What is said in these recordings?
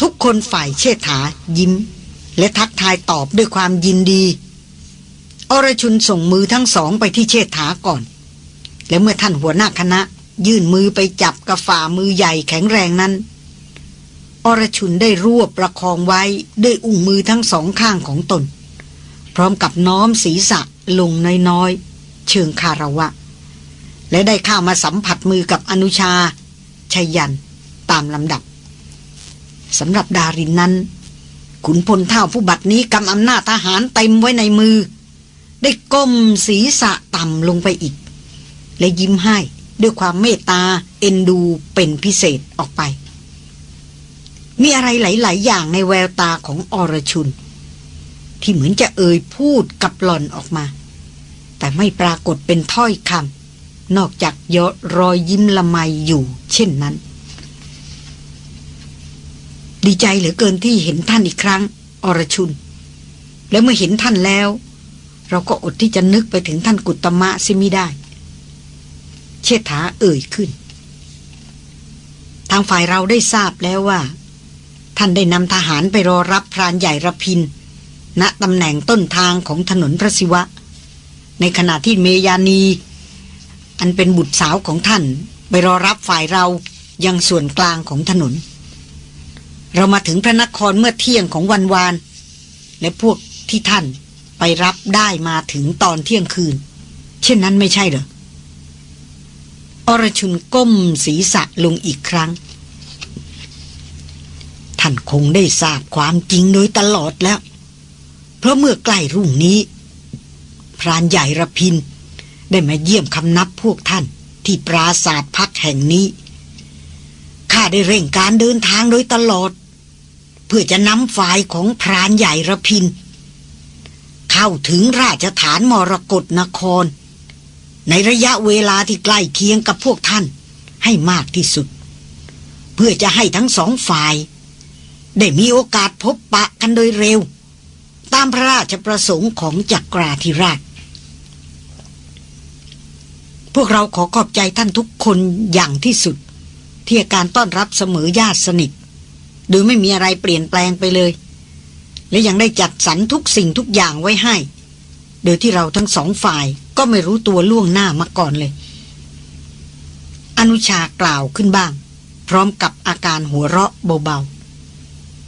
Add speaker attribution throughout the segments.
Speaker 1: ทุกคนฝ่ายเชษฐายิ้ม และทักทายตอบด้วยความยินดี อรชุนส่งมือทั้งสองไปที่เชษฐาก่อน และเมื่อท่านหัวหน้าคณะ ยื่นมือไปจับกระฝ่ามือใหญ่แข็งแรงนั้น อรชุนได้รวบประคองไว้ด้วยอุ้งมือทั้งสองข้างของตน พร้อมกับน้อมศีรษะลงน้อยๆ เชิงคาระวะ และได้เข้ามาสัมผัสมือกับอนุชาชยันตามลำดับ สำหรับดารินนั้น ขุนพลเท่าผู้บัตดนี้กำอำนาจทหารเต็มไว้ในมือ ได้ก้มศีรษะต่ำลงไปอีก และยิ้มให้ด้วยความเมตตาเอ็นดูเป็นพิเศษออกไป มีอะไรหลาย ๆ อย่างในแววตาของอรชุน ที่เหมือนจะเอ่ยพูดกับหล่อนออกมา แต่ไม่ปรากฏเป็นถ้อยคำนอกจากยอรอยยิ้มละไมอยู่เช่นนั้น ดีใจเหลือเกินที่เห็นท่านอีกครั้ง อรชุน แล้วเมื่อเห็นท่านแล้ว เราก็อดที่จะนึกไปถึงท่านกุตมะซิมิได้ เชษฐาเอ่ยขึ้น ทางฝ่ายเราได้ทราบแล้วว่า ท่านได้นำทหารไปรอรับพรานใหญ่ระพิน ณตำแหน่งต้นทางของถนนพระศิวะ ในขณะที่เมยานี อันเป็นบุตรสาวของท่าน ไปรอรับฝ่ายเรายังส่วนกลางของถนน เรามาถึงพระนครเมื่อเที่ยงของวันวาน และพวกที่ท่านไปรับได้มาถึงตอนเที่ยงคืน เช่นนั้นไม่ใช่เหรออรชุนก้มศีรษะลงอีกครั้ง ท่านคงได้ทราบความจริงโดยตลอดแล้ว เพราะเมื่อใกล้รุ่งนี้ พรานใหญ่ระพิน ได้มาเยี่ยมคำนับพวกท่านที่ปราศาสตร์พักแห่งนี้ ข้าได้เร่งการเดินทางโดยตลอด เพื่อจะนำฝ่ายของพรานใหญ่ระพิน เข้าถึงราชฐานมรกรนคร ในระยะเวลาที่ใกล้เคียงกับพวกท่านให้มากที่สุด เพื่อจะให้ทั้งสองฝ่าย ได้มีโอกาสพบปะกันโดยเร็ว ตามพระราชประสงค์ของจักราธิราช พวกเราขอขอบใจท่านทุกคนอย่างที่สุด ที่การต้อนรับเสมอญาติสนิท โดยไม่มีอะไรเปลี่ยนแปลงไปเลย และยังได้จัดสรรทุกสิ่งทุกอย่างไว้ให้ โดยที่เราทั้งสองฝ่ายก็ไม่รู้ตัวล่วงหน้ามาก่อนเลย อนุชากล่าวขึ้นบ้าง พร้อมกับอาการหัวเราะเบา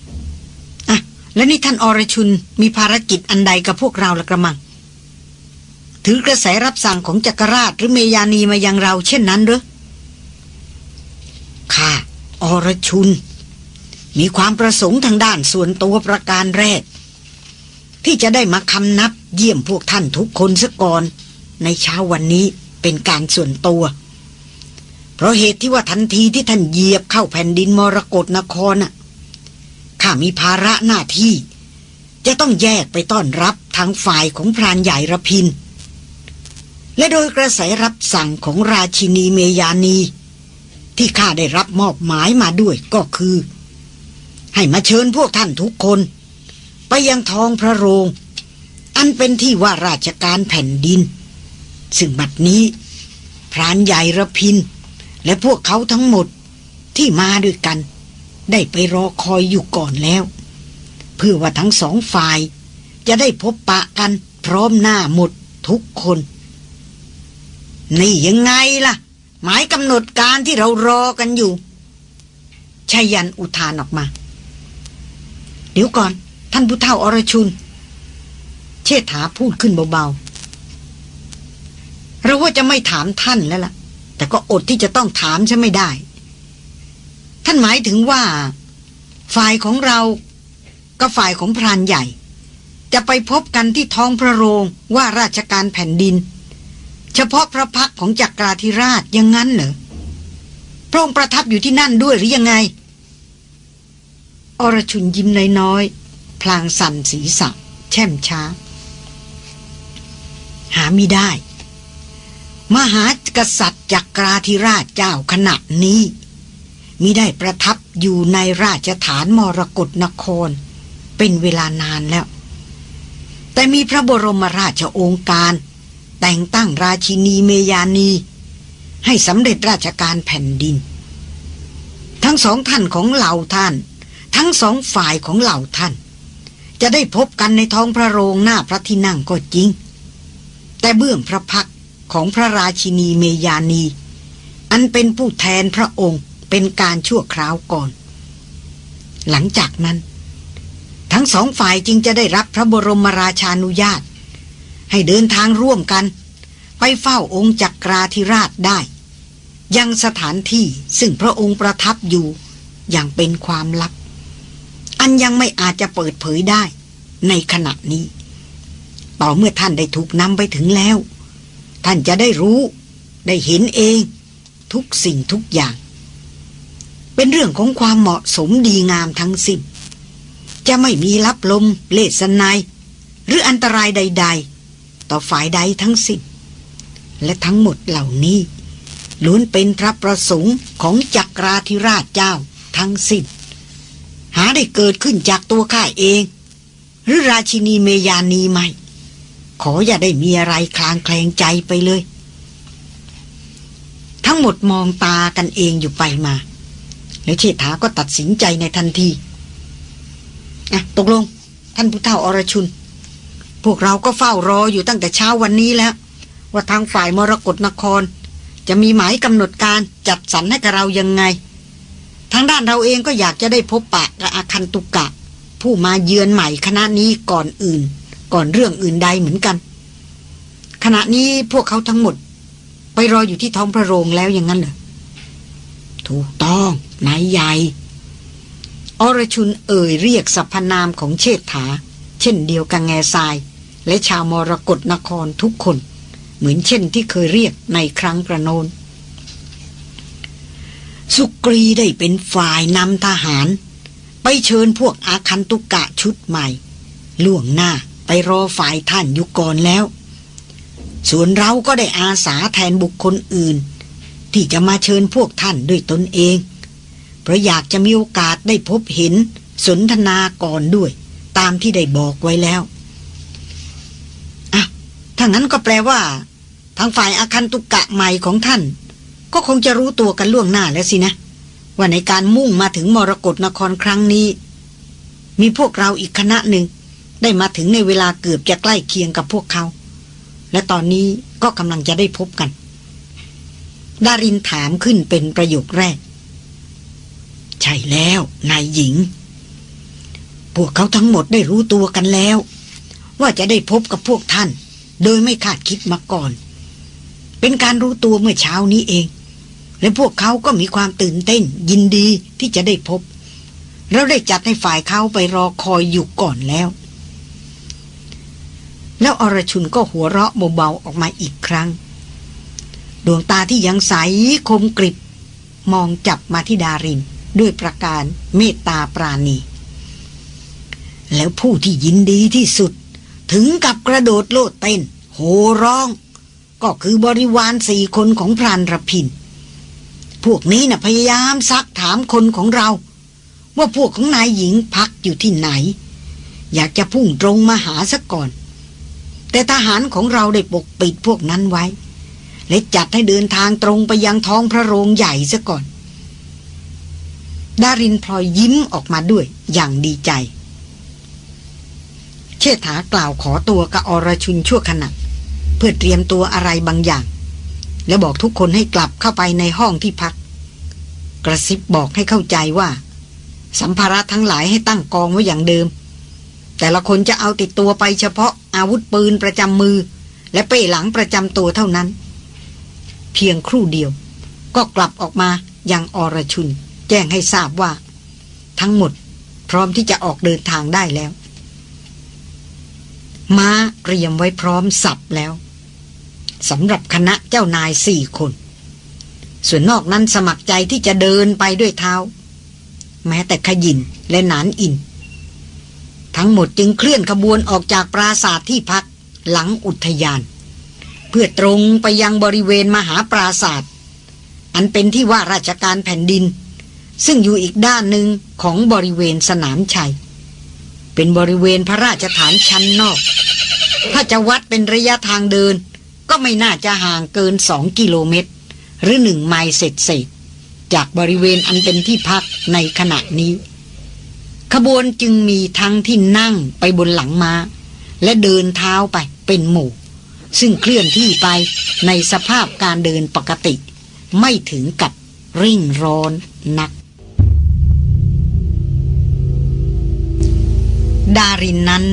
Speaker 1: ๆ อะ และนี่ท่านอรชุนมีภารกิจอันใดกับพวกเราละกระมัง ถือกระแสรับสั่งของจักรราชหรือเมยานีมายังเราเช่นนั้นหรือข้าอรชุน มีความประสงค์ทางด้านส่วนตัวประการแรก ที่จะได้มาคำนับเยี่ยมพวกท่านทุกคนซะก่อน ในเช้าวันนี้เป็นการส่วนตัว เพราะเหตุที่ว่าทันทีที่ท่านเหยียบเข้าแผ่นดินมรกรนครน่ะข้ามีภาระหน้าที่ จะต้องแยกไปต้อนรับทางฝ่ายของพรานใหญ่ระพิน และโดยกระแสรับสั่งของราชินีเมยานี ที่ข้าได้รับมอบหมายมาด้วยก็คือ ให้มาเชิญพวกท่านทุกคน ไปยังทองพระโรง อันเป็นที่ว่าราชการแผ่นดิน ซึ่งบัดนี้ พรานใหญ่ระพิน และพวกเขาทั้งหมดที่มาด้วยกัน ได้ไปรอคอยอยู่ก่อนแล้ว เพื่อว่าทั้งสองฝ่าย จะได้พบปะกันพร้อมหน้าหมดทุกคน นี่ยังไงล่ะ หมายกำหนดการที่เรารอกันอยู่ชายันอุทานออกมา เดี๋ยวก่อน ท่านผู้เฒ่าอรชุน เชษฐาพูดขึ้นเบาๆเราว่าจะไม่ถามท่านแล้วล่ะ แต่ก็อดที่จะต้องถามใช่ไม่ได้ ท่านหมายถึงว่า ฝ่ายของเรากับฝ่ายของพรานใหญ่ จะไปพบกันที่ท้องพระโรงว่าราชการแผ่นดิน เฉพาะพระพักของจักราธิราชยังงั้นเหรอพระองค์ประทับอยู่ที่นั่นด้วยหรือยังไง อรชุนยิ้มน้อยๆ พลางสั่นศีรษะ แช่มช้า หาไม่ได้ มหากษัตริย์จักราธิราชเจ้าขณะนี้มิได้ประทับอยู่ในราชฐานมรกรนคร เป็นเวลานานแล้ว แต่มีพระบรมราชโองการ แต่งตั้งราชินีเมยานี ให้สำเร็จราชการแผ่นดิน ทั้งสองท่านของเหล่าท่าน ทั้งสองฝ่ายของเหล่าท่าน จะได้พบกันในท้องพระโรงหน้าพระที่นั่งก็จริง แต่เบื้องพระพักของพระราชินีเมยานี อันเป็นผู้แทนพระองค์เป็นการชั่วคราวก่อน หลังจากนั้น ทั้งสองฝ่ายจึงจะได้รับพระบรมราชานุญาต ให้เดินทางร่วมกัน ไปเฝ้าองค์จักราธิราชได้ ยังสถานที่ซึ่งพระองค์ประทับอยู่อย่างเป็นความลับ อันยังไม่อาจจะเปิดเผยได้ ในขณะนี้ ต่อเมื่อท่านได้ถูกนำไปถึงแล้ว ท่านจะได้รู้ ได้เห็นเอง ทุกสิ่งทุกอย่าง เป็นเรื่องของความเหมาะสมดีงามทั้งสิ้นจะไม่มีรับลม เลสนายหรืออันตรายใด ๆ ต่อฝ่ายใดทั้งสิ้นและทั้งหมดเหล่านี้ล้วนเป็นพระประสงค์ของจักราธิราชเจ้าทั้งสิ้น หาได้เกิดขึ้นจากตัวข้าเอง หรือราชินีเมยานีไหม ขออย่าได้มีอะไรคลางแคลงใจไปเลย ทั้งหมดมองตากันเองอยู่ไปมา แล้วเชษฐาก็ตัดสินใจในทันทีอะตกลง ท่านผู้เฒ่าอรชุน พวกเราก็เฝ้ารออยู่ตั้งแต่เช้าวันนี้แล้ว ว่าทางฝ่ายมรกรนคร จะมีหมายกำหนดการจัดสรรให้กับเรายังไง ทางด้านเราเองก็อยากจะได้พบปะกับอาคันตุกะ ผู้มาเยือนใหม่คณะนี้ก่อนอื่น ก่อนเรื่องอื่นใดเหมือนกัน ขณะนี้พวกเขาทั้งหมด ไปรออยู่ที่ท้องพระโรงแล้วอย่างนั้นเหรอถูกต้องนายใหญ่อรชุนเอ่ยเรียกสรรพนามของเชษฐา เช่นเดียวกับแง่ทราย และชาวมรกรนครทุกคน เหมือนเช่นที่เคยเรียกในครั้งกระโนน สุกรีได้เป็นฝ่ายนำทหาร ไปเชิญพวกอาคันตุกะชุดใหม่ ล่วงหน้าไปรอฝ่ายท่านอยู่ก่อนแล้ว ส่วนเราก็ได้อาสาแทนบุคคลอื่น ที่จะมาเชิญพวกท่านด้วยตนเอง เพราะอยากจะมีโอกาสได้พบเห็นสนทนาก่อนด้วย ตามที่ได้บอกไว้แล้วอะถ้างั้นก็แปลว่า ทางฝ่ายอาคันตุกกะใหม่ของท่าน ก็คงจะรู้ตัวกันล่วงหน้าแล้วสินะ ว่าในการมุ่งมาถึงมรกรนครครั้งนี้ มีพวกเราอีกคณะหนึ่ง ได้มาถึงในเวลาเกือบจะใกล้เคียงกับพวกเขา และตอนนี้ก็กำลังจะได้พบกัน ดารินถามขึ้นเป็นประโยคแรก ใช่แล้วนายหญิง พวกเขาทั้งหมดได้รู้ตัวกันแล้ว ว่าจะได้พบกับพวกท่าน โดยไม่คาดคิดมาก่อนเป็นการรู้ตัวเมื่อเช้านี้เอง และพวกเขาก็มีความตื่นเต้น ยินดีที่จะได้พบ เราได้จัดให้ฝ่ายเขาไปรอคอยอยู่ก่อนแล้ว แล้วอรชุนก็หัวเราะเบาๆออกมาอีกครั้ง ดวงตาที่ยังใสคมกริบ มองจับมาที่ดารินด้วยประการเมตตาปราณี แล้วผู้ที่ยินดีที่สุด ถึงกับกระโดดโลดเต้น โหร้อง ก็คือบริวารสี่คนของพรานรพิน พวกนี้นะ่ะพยายามซักถามคนของเรา ว่าพวกของนายหญิงพักอยู่ที่ไหน อยากจะพุ่งตรงมาหาซะก่อน แต่ทหารของเราได้ปกปิดพวกนั้นไว้ และจัดให้เดินทางตรงไปยังท้องพระโรงใหญ่ซะก่อน ดารินพลอยยิ้มออกมาด้วยอย่างดีใจ เชษฐากล่าวขอตัวกับอรชุนชั่วขณะเพื่อเตรียมตัวอะไรบางอย่าง แล้วบอกทุกคนให้กลับเข้าไปในห้องที่พัก กระซิบบอกให้เข้าใจว่า สัมภาระทั้งหลายให้ตั้งกองไว้อย่างเดิม แต่ละคนจะเอาติดตัวไปเฉพาะอาวุธปืนประจำมือ และเป้หลังประจำตัวเท่านั้น เพียงครู่เดียว ก็กลับออกมายังอรชุน แจ้งให้ทราบว่า ทั้งหมดพร้อมที่จะออกเดินทางได้แล้ว ม้าเตรียมไว้พร้อมสับแล้วสำหรับคณะเจ้านายสี่คน ส่วนนอกนั้นสมัครใจที่จะเดินไปด้วยเท้า แม้แต่ขยินและหนานอิน ทั้งหมดจึงเคลื่อนขบวนออกจากปราสาทที่พักหลังอุทยาน เพื่อตรงไปยังบริเวณมหาปราศาสตร์อันเป็นที่ว่าราชการแผ่นดิน ซึ่งอยู่อีกด้านหนึ่งของบริเวณสนามชัย เป็นบริเวณพระราชฐานชั้นนอก ถ้าจะวัดเป็นระยะทางเดิน ก็ไม่น่าจะห่างเกินสองกิโลเมตร หรือหนึ่งไมล์เศษเศษจากบริเวณอันเป็นที่พักในขณะนี้ ขบวนจึงมีทั้งที่นั่งไปบนหลังมา้า และเดินเท้าไปเป็นหมู่ ซึ่งเคลื่อนที่ไปในสภาพการเดินปกติ ไม่ถึงกับริ่งร้อนนัก ดารินนั้น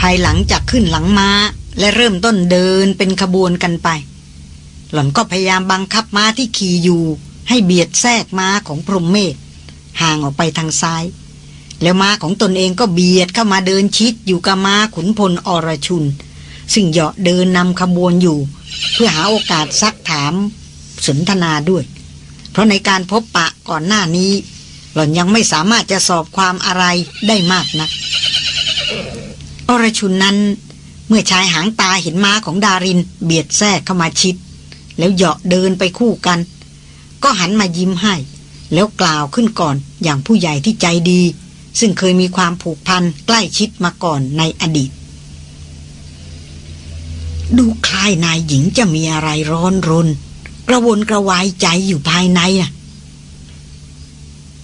Speaker 1: ภายหลังจากขึ้นหลังมา้าและเริ่มต้นเดินเป็นขบวนกันไป หล่อนก็พยายามบังคับม้าที่ขี่อยู่ ให้เบียดแทรกม้าของพรหมเมธห่างออกไปทางซ้าย แล้วม้าของตนเองก็เบียดเข้ามาเดินชิดอยู่กับม้าขุนพลอรชุน ซึ่งเหาะเดินนำขบวนอยู่ เพื่อหาโอกาสซักถามสนทนาด้วย เพราะในการพบปะก่อนหน้านี้ หล่อนยังไม่สามารถจะสอบความอะไรได้มากนะักอรชุนนั้น เมื่อชายหางตาเห็นม้าของดาริน เบียดแทรกเข้ามาชิด แล้วเหาะเดินไปคู่กัน ก็หันมายิ้มให้ แล้วกล่าวขึ้นก่อนอย่างผู้ใหญ่ที่ใจดี ซึ่งเคยมีความผูกพันใกล้ชิดมาก่อนในอดีต ดูคล้ายนายหญิงจะมีอะไรร้อนรน กระวนกระวายใจอยู่ภายในน่ะ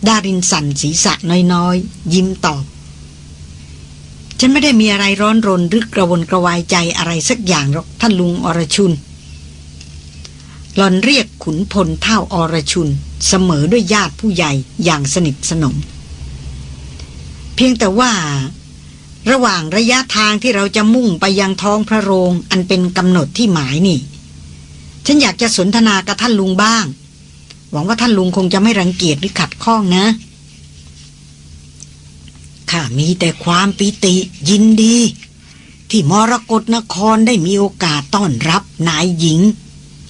Speaker 1: ดารินสั่นศีรษะน้อยๆ ยิ้มตอบ ฉันไม่ได้มีอะไรร้อนรนหรือกระวนกระวายใจอะไรสักอย่างหรอกท่านลุงอรชุน หลอนเรียกขุนพลเท่าอรชุน เสมอด้วยญาติผู้ใหญ่อย่างสนิทสนม เพียงแต่ว่า ระหว่างระยะทางที่เราจะมุ่งไปยังท้องพระโรงอันเป็นกำหนดที่หมายนี่ ฉันอยากจะสนทนากับท่านลุงบ้าง หวังว่าท่านลุงคงจะไม่รังเกียจหรือขัดข้องนะข้ามีแต่ความปิติยินดี ที่มรกรนครได้มีโอกาสต้อนรับนายหญิง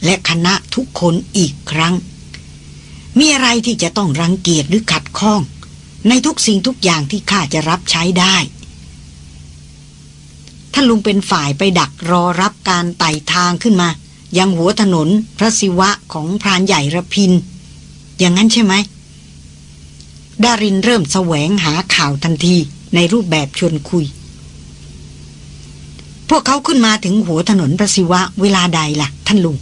Speaker 1: และคณะทุกคนอีกครั้ง มีอะไรที่จะต้องรังเกียจหรือขัดข้อง ในทุกสิ่งทุกอย่างที่ข้าจะรับใช้ได้ท่านลุงเป็นฝ่ายไปดักรอรับการไต่ทางขึ้นมา ยังหัวถนนพระศิวะของพรานใหญ่ระพิน อย่างนั้นใช่ไหมดารินเริ่มแสวงหาข่าวทันทีในรูปแบบชวนคุย พวกเขาขึ้นมาถึงหัวถนนพระศิวะเวลาใดละ่ะ ท่านลุง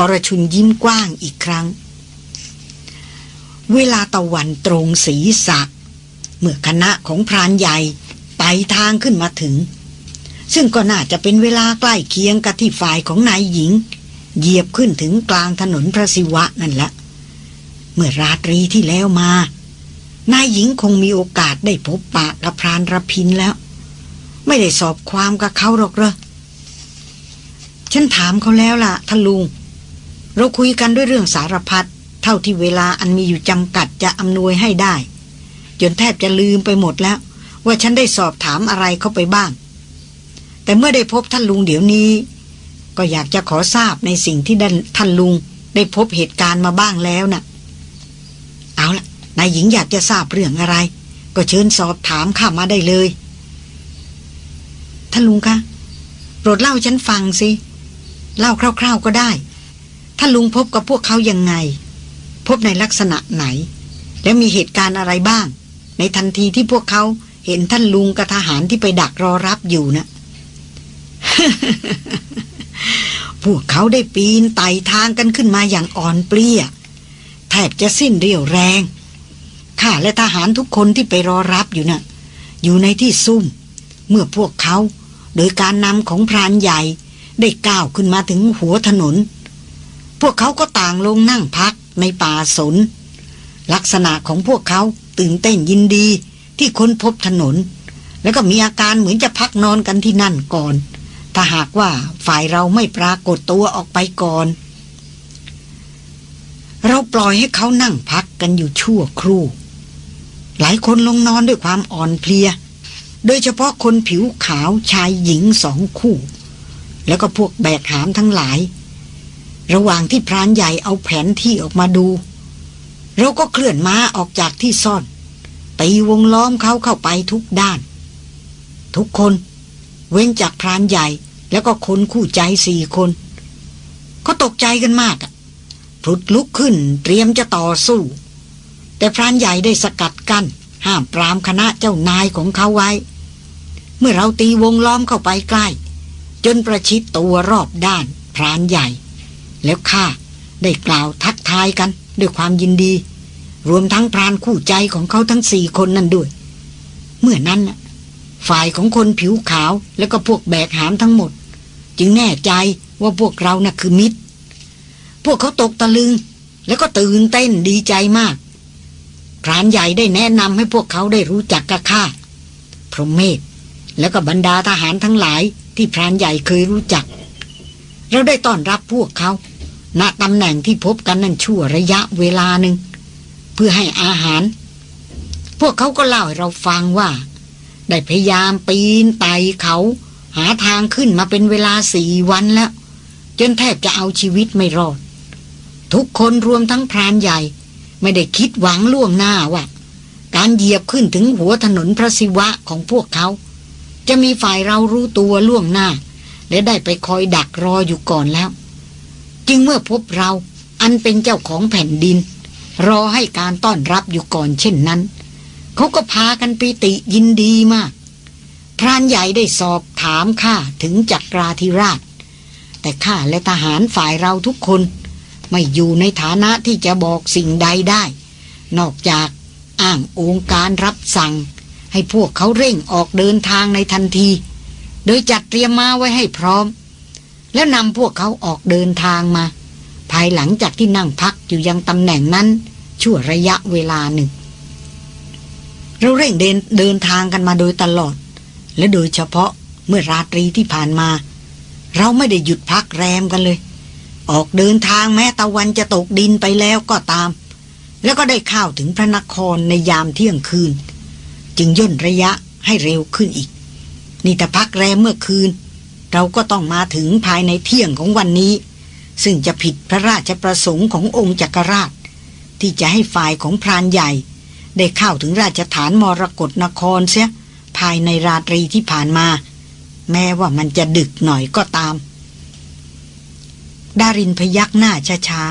Speaker 1: อรชุนยิ้มกว้างอีกครั้ง เวลาตะวันตรงสีสักเมื่อคณะของพรานใหญ่ไต่ทางขึ้นมาถึง ซึ่งก็น่าจะเป็นเวลาใกล้เคียงกับที่ฝ่ายของนายหญิง เหยียบขึ้นถึงกลางถนนพระศิวะนั่นแหละ เมื่อราตรีที่แล้วมา นายหญิงคงมีโอกาสได้พบปะกับพรานรพินแล้ว ไม่ได้สอบความกับเขาหรอกเหรอฉันถามเขาแล้วล่ะท่านลุง เราคุยกันด้วยเรื่องสารพัดเท่าที่เวลาอันมีอยู่จำกัดจะอำนวยให้ได้ จนแทบจะลืมไปหมดแล้ว ว่าฉันได้สอบถามอะไรเข้าไปบ้าง แต่เมื่อได้พบท่านลุงเดี๋ยวนี้ ก็อยากจะขอทราบในสิ่งที่ท่านลุงได้พบเหตุการณ์มาบ้างแล้วนะ่ะ เอาละนายหญิงอยากจะทราบเรื่องอะไร ก็เชิญสอบถามข้ามาได้เลยท่านลุงคะโปรดเล่าฉันฟังสิ เล่าคร่าว ๆก็ได้ ท่าลุงพบกับพวกเขายังไง พบในลักษณะไหน แล้วมีเหตุการณ์อะไรบ้าง ในทันทีที่พวกเขาเห็นท่านลุงกับทหารที่ไปดักรอรับอยู่นะพวกเขาได้ปีนไต่ทางกันขึ้นมาอย่างอ่อนเปลี้ยแทบจะสิ้นเรี่ยวแรงข้าและทหารทุกคนที่ไปรอรับอยู่นะ่ะ อยู่ในที่ซุ่ม เมื่อพวกเขา โดยการนำของพรานใหญ่ ได้ก้าวขึ้นมาถึงหัวถนน พวกเขาก็ต่างลงนั่งพักในป่าสน ลักษณะของพวกเขาตื่นเต้นยินดีที่ค้นพบถนน แล้วก็มีอาการเหมือนจะพักนอนกันที่นั่นก่อน ถ้าหากว่าฝ่ายเราไม่ปรากฏตัวออกไปก่อน เราปล่อยให้เขานั่งพักกันอยู่ชั่วครู่ หลายคนลงนอนด้วยความอ่อนเพลีย โดยเฉพาะคนผิวขาวชายหญิงสองคู่ แล้วก็พวกแบกหามทั้งหลาย ระหว่างที่พรานใหญ่เอาแผนที่ออกมาดู เราก็เคลื่อนม้าออกจากที่ซ่อนตีวงล้อมเขาเข้าไปทุกด้าน ทุกคนเว้นจากพรานใหญ่แล้วก็คนคู่ใจสี่คนเขาตกใจกันมากพลุดลุกขึ้นเตรียมจะต่อสู้ แต่พรานใหญ่ได้สกัดกัน้นห้ามปรามคณะเจ้านายของเขาไว้ เมื่อเราตีวงล้อมเข้าไปใกล้ จนประชิดตัวรอบด้านพรานใหญ่ แล้วข้าได้กล่าวทักทายกันด้วยความยินดี รวมทั้งพรานคู่ใจของเขาทั้งสี่คนนั่นด้วย เมื่อนั้นฝ่ายของคนผิวขาวแล้วก็พวกแบกหามทั้งหมด จึงแน่ใจว่าพวกเรานะ่ะคือมิตร พวกเขาตกตะลึง แล้วก็ตื่นเต้นดีใจมากพรานใหญ่ได้แนะนำให้พวกเขาได้รู้จักกะข้าพรหมเมธแล้วก็บรรดาทหารทั้งหลายที่พรานใหญ่เคยรู้จัก เราได้ต้อนรับพวกเขาณตำแหน่งที่พบกันนั่นชั่วระยะเวลาหนึ่ง เพื่อให้อาหาร พวกเขาก็เล่าให้เราฟังว่า ได้พยายามปีนไต่เขา หาทางขึ้นมาเป็นเวลาสี่วันแล้ว จนแทบจะเอาชีวิตไม่รอด ทุกคนรวมทั้งพรานใหญ่ ไม่ได้คิดหวังล่วงหน้าว่า การเหยียบขึ้นถึงหัวถนนพระศิวะของพวกเขา จะมีฝ่ายเรารู้ตัวล่วงหน้า และได้ไปคอยดักรออยู่ก่อนแล้ว จึงเมื่อพบเราอันเป็นเจ้าของแผ่นดิน รอให้การต้อนรับอยู่ก่อนเช่นนั้น เขาก็พากันปีติยินดีมาก พรานใหญ่ได้สอบถามข้าถึงจักราธิราช แต่ข้าและทหารฝ่ายเราทุกคน ไม่อยู่ในฐานะที่จะบอกสิ่งใดได้ นอกจากอ้างองค์การรับสั่ง ให้พวกเขาเร่งออกเดินทางในทันที โดยจัดเตรียมมาไว้ให้พร้อม แล้วนำพวกเขาออกเดินทางมา ภายหลังจากที่นั่งพักอยู่ยังตำแหน่งนั้น ชั่วระยะเวลาหนึ่ง เราเร่งเดินเดินทางกันมาโดยตลอด และโดยเฉพาะเมื่อราตรีที่ผ่านมา เราไม่ได้หยุดพักแรมกันเลย ออกเดินทางแม้ตะวันจะตกดินไปแล้วก็ตาม แล้วก็ได้เข้าถึงพระนครในยามเที่ยงคืน จึงย่นระยะให้เร็วขึ้นอีก นี่แต่พักแรมเมื่อคืน เราก็ต้องมาถึงภายในเที่ยงของวันนี้ ซึ่งจะผิดพระราชประสงค์ขององค์จักรราช ที่จะให้ฝ่ายของพรานใหญ่ ได้เข้าถึงราชฐานมรกรนครเสียภายในราตรีที่ผ่านมา แม้ว่ามันจะดึกหน่อยก็ตาม ดารินพยักหน้าช้า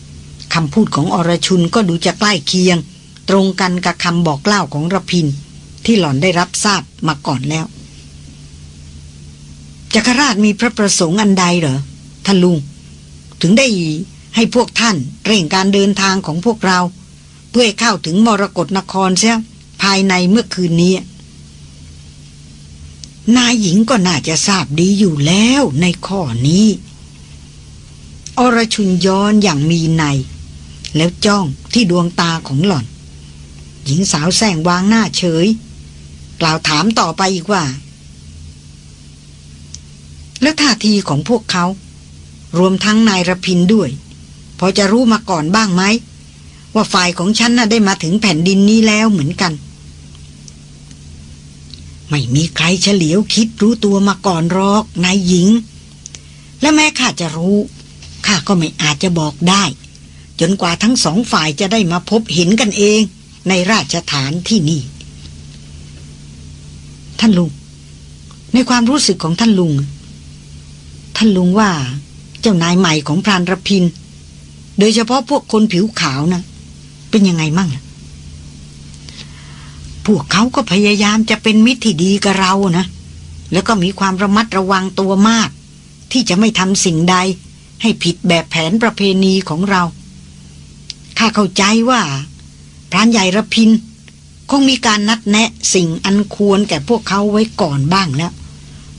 Speaker 1: ๆคำพูดของอรชุนก็ดูจะใกล้เคียง ตรงกันกับคำบอกเล่าของระพินที่หล่อนได้รับทราบมาก่อนแล้ว จักรราชมีพระประสงค์อันใดเหรอท่านลุง ถึงได้ให้พวกท่านเร่งการเดินทางของพวกเรา เพื่อเข้าถึงมรกรนครเสียภายในเมื่อคืนนี้ นายหญิงก็น่าจะทราบดีอยู่แล้วในข้อนี้ อรชุนย้อนอย่างมีใน แล้วจ้องที่ดวงตาของหล่อน หญิงสาวแสงวางหน้าเฉย กล่าวถามต่อไปอีกว่า แล้วท่าทีของพวกเขา รวมทั้งนายรพินด้วย พอจะรู้มาก่อนบ้างไหม ว่าฝ่ายของฉันน่ะได้มาถึงแผ่นดินนี้แล้วเหมือนกัน ไม่มีใครเฉลียวคิดรู้ตัวมาก่อนหรอกนายหญิง และแม้ข้าจะรู้ข้าก็ไม่อาจจะบอกได้ จนกว่าทั้งสองฝ่ายจะได้มาพบเห็นกันเองในราชฐานที่นี่ ท่านลุง ในความรู้สึกของท่านลุง ท่านลุงว่า เจ้านายใหม่ของพรานรพิน โดยเฉพาะพวกคนผิวขาวนะเป็นยังไงมั่งพวกเขาก็พยายามจะเป็นมิตรที่ดีกับเรานะ แล้วก็มีความระมัดระวังตัวมาก ที่จะไม่ทำสิ่งใด ให้ผิดแบบแผนประเพณีของเรา ข้าเข้าใจว่าพรานใหญ่ระพิน คงมีการนัดแนะสิ่งอันควรแก่พวกเขาไว้ก่อนบ้างแล้ว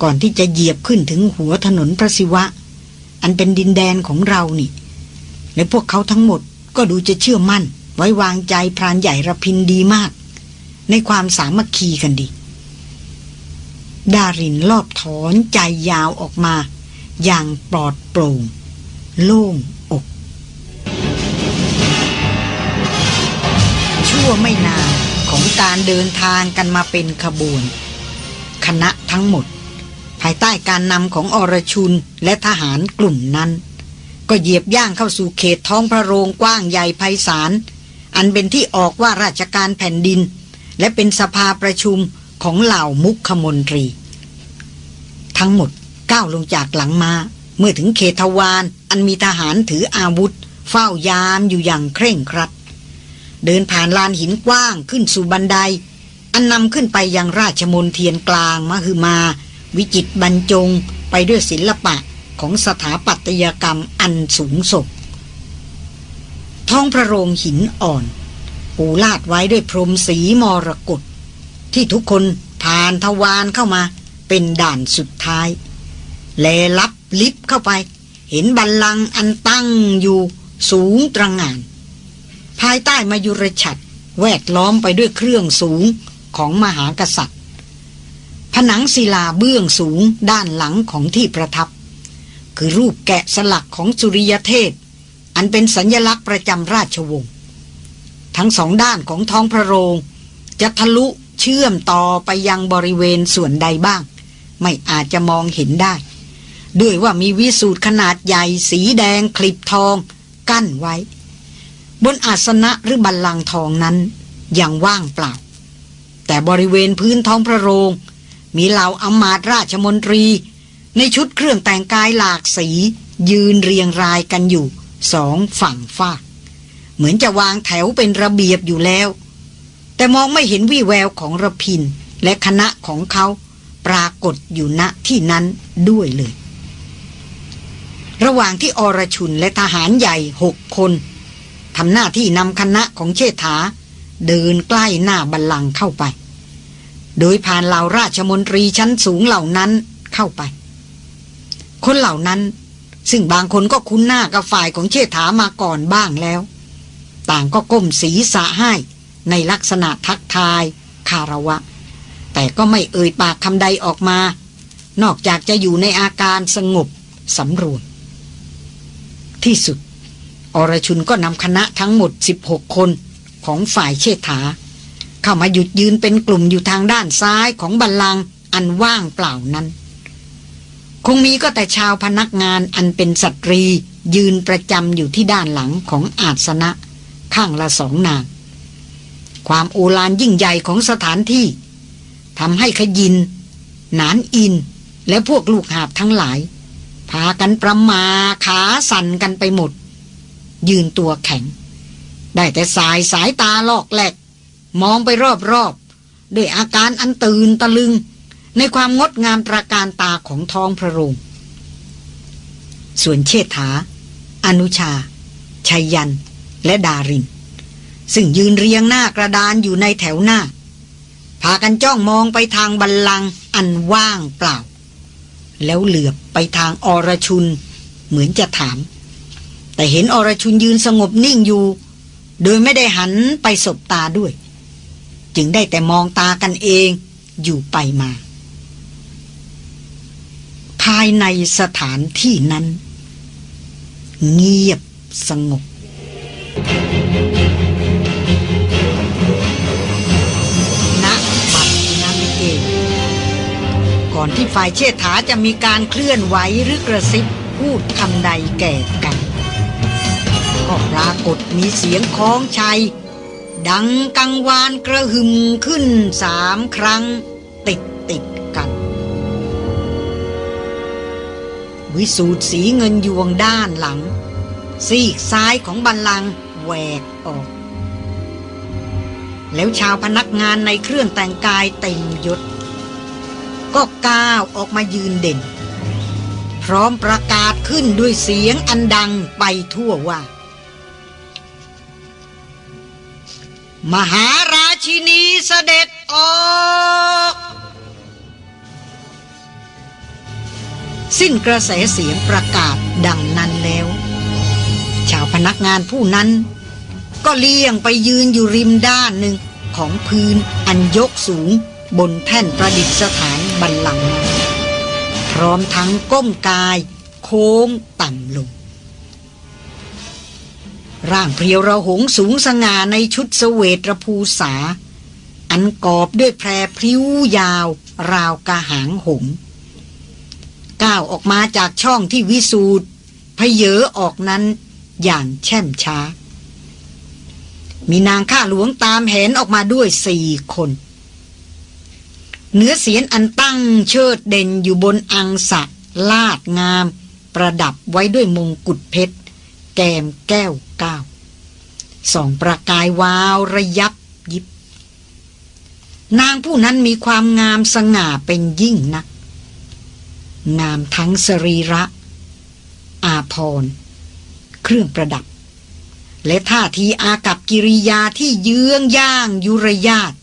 Speaker 1: ก่อนที่จะเหยียบขึ้นถึงหัวถนนพระศิวะ อันเป็นดินแดนของเรานี่ และพวกเขาทั้งหมดก็ดูจะเชื่อมั่น ไว้วางใจพรานใหญ่ระพินดีมาก ในความสามัคคีกันดี ดารินรอบถอนใจยาวออกมา อย่างปลอดโปร่ง โล่งอก ชั่วไม่นานของการเดินทางกันมาเป็นขบวน คณะทั้งหมด ภายใต้การนำของอรชุนและทหารกลุ่มนั้น ก็เหยียบย่างเข้าสู่เขตท้องพระโรงกว้างใหญ่ไพศาล อันเป็นที่ออกว่าราชการแผ่นดิน และเป็นสภาประชุมของเหล่ามุขมนตรี ทั้งหมดก้าวลงจากหลังมา เมื่อถึงเขตทวารอันมีทหารถืออาวุธ เฝ้ายามอยู่อย่างเคร่งครัด เดินผ่านลานหินกว้างขึ้นสู่บันได อันนำขึ้นไปยังราชมนเทียนกลางมหึมา วิจิตบรรจงไปด้วยศิลปะของสถาปัตยกรรมอันสูงส่งท้องพระโรงหินอ่อน ปูลาดไว้ด้วยพรมสีมรกตที่ทุกคนผ่านทวารเข้ามาเป็นด่านสุดท้าย แลลับลิฟเข้าไป เห็นบัลลังก์อันตั้งอยู่สูงตระงาน ภายใต้มายุรชัดแวดล้อมไปด้วยเครื่องสูงของมหากษัตริย์ ผนังศิลาเบื้องสูงด้านหลังของที่ประทับ คือรูปแกะสลักของสุริยเทพอันเป็นสัญญลักษณ์ประจำราชวงศ์ทั้งสองด้านของท้องพระโรง จะทะลุเชื่อมต่อไปยังบริเวณส่วนใดบ้าง ไม่อาจจะมองเห็นได้ ด้วยว่ามีวิสูตรขนาดใหญ่สีแดงคลิบทอง กั้นไว้ บนอาสนะหรือบัลลังก์ทองนั้นยังว่างเปล่า แต่บริเวณพื้นท้องพระโรง มีเหล่าอมาตราชมนตรี ในชุดเครื่องแต่งกายหลากสี ยืนเรียงรายกันอยู่สองฝั่งฟ้าเหมือนจะวางแถวเป็นระเบียบอยู่แล้ว แต่มองไม่เห็นวี่แววของระพินและคณะของเขาปรากฏอยู่ณที่นั้นด้วยเลย ระหว่างที่อรชุนและทหารใหญ่หกคนทำหน้าที่นำคณะของเชษฐา เดินใกล้หน้าบัลลังก์เข้าไป โดยผ่านเหล่าราชมนตรีชั้นสูงเหล่านั้นเข้าไป คนเหล่านั้นซึ่งบางคนก็คุ้นหน้ากับฝ่ายของเชษฐามาก่อนบ้างแล้ว ต่างก็ก้มศีรษะให้ในลักษณะทักทายคารวะ แต่ก็ไม่เอ่ยปากคำใดออกมา นอกจากจะอยู่ในอาการสงบสำรวม ที่สุด อรชุนก็นำคณะทั้งหมด 16 คนของฝ่ายเชษฐา เข้ามาหยุดยืนเป็นกลุ่มอยู่ทางด้านซ้ายของบัลลังก์อันว่างเปล่านั้น คงมีก็แต่ชาวพนักงานอันเป็นสตรี ยืนประจำอยู่ที่ด้านหลังของอาสนะ ข้างละสองนาง ความโอฬารยิ่งใหญ่ของสถานที่ทำให้ขยิน หนานอิน และพวกลูกหาบทั้งหลาย พากันประมาขาสั่นกันไปหมด ยืนตัวแข็ง ได้แต่สายสายตาลอกแหลก มองไปรอบๆด้วยอาการอันตื่นตะลึง ในความงดงามตราการตาของท้องพระโรงส่วนเชษฐา อนุชา ชัยยัน และดาริน ซึ่งยืนเรียงหน้ากระดานอยู่ในแถวหน้า พากันจ้องมองไปทางบัลลังอันว่างเปล่า แล้วเหลือบไปทางอรชุน เหมือนจะถาม แต่เห็นอรชุนยืนสงบนิ่งอยู่ โดยไม่ได้หันไปสบตาด้วย จึงได้แต่มองตากันเองอยู่ไปมา ภายในสถานที่นั้น เงียบสงบ ณบัดนั้นเอง ก่อนที่ฝ่ายเชษฐาจะมีการเคลื่อนไหวหรือกระซิบพูดคำใดแก่กัน ก็ปรากฏมีเสียงคล้องชัย ดังกังวานกระหึ่มขึ้นสามครั้ง ติดติดกัน วิสูตรสีเงินยวงด้านหลัง ซีกซ้ายของบันลังแหวกออก แล้วชาวพนักงานในเครื่องแต่งกายเต็มยศ ก็ก้าวออกมายืนเด่น พร้อมประกาศขึ้นด้วยเสียงอันดังไปทั่วว่า มหาราชินีเสด็จออก สิ้นกระแสเสียงประกาศดังนั้นแล้ว ชาวพนักงานผู้นั้น ก็เลี่ยงไปยืนอยู่ริมด้านหนึ่งของพื้นอันยกสูงบนแท่นประดิษฐานบัลลัง พร้อมทั้งก้มกายโค้งต่ำลง ร่างเพรียวระหงสูงสง่าในชุดสเวตรภูษา อันกอบด้วยแพรพริ้วยาว ราวกะหางหงก้าวออกมาจากช่องที่วิสูตรพเยอออกนั้นอย่างแช่มช้า มีนางข้าหลวงตามแหนออกมาด้วยสี่คน เนื้อเสียนอันตั้งเชิดเด่นอยู่บนอังสะลาดงาม ประดับไว้ด้วยมงกุฎเพชร แกมแก้วก้าวส่องประกายวาวระยับยิบ นางผู้นั้นมีความงามสง่าเป็นยิ่งนัก งามทั้งสรีระ อาพร เครื่องประดับ และท่าทีอากับกิริยาที่เยื้องย่างยุรยาต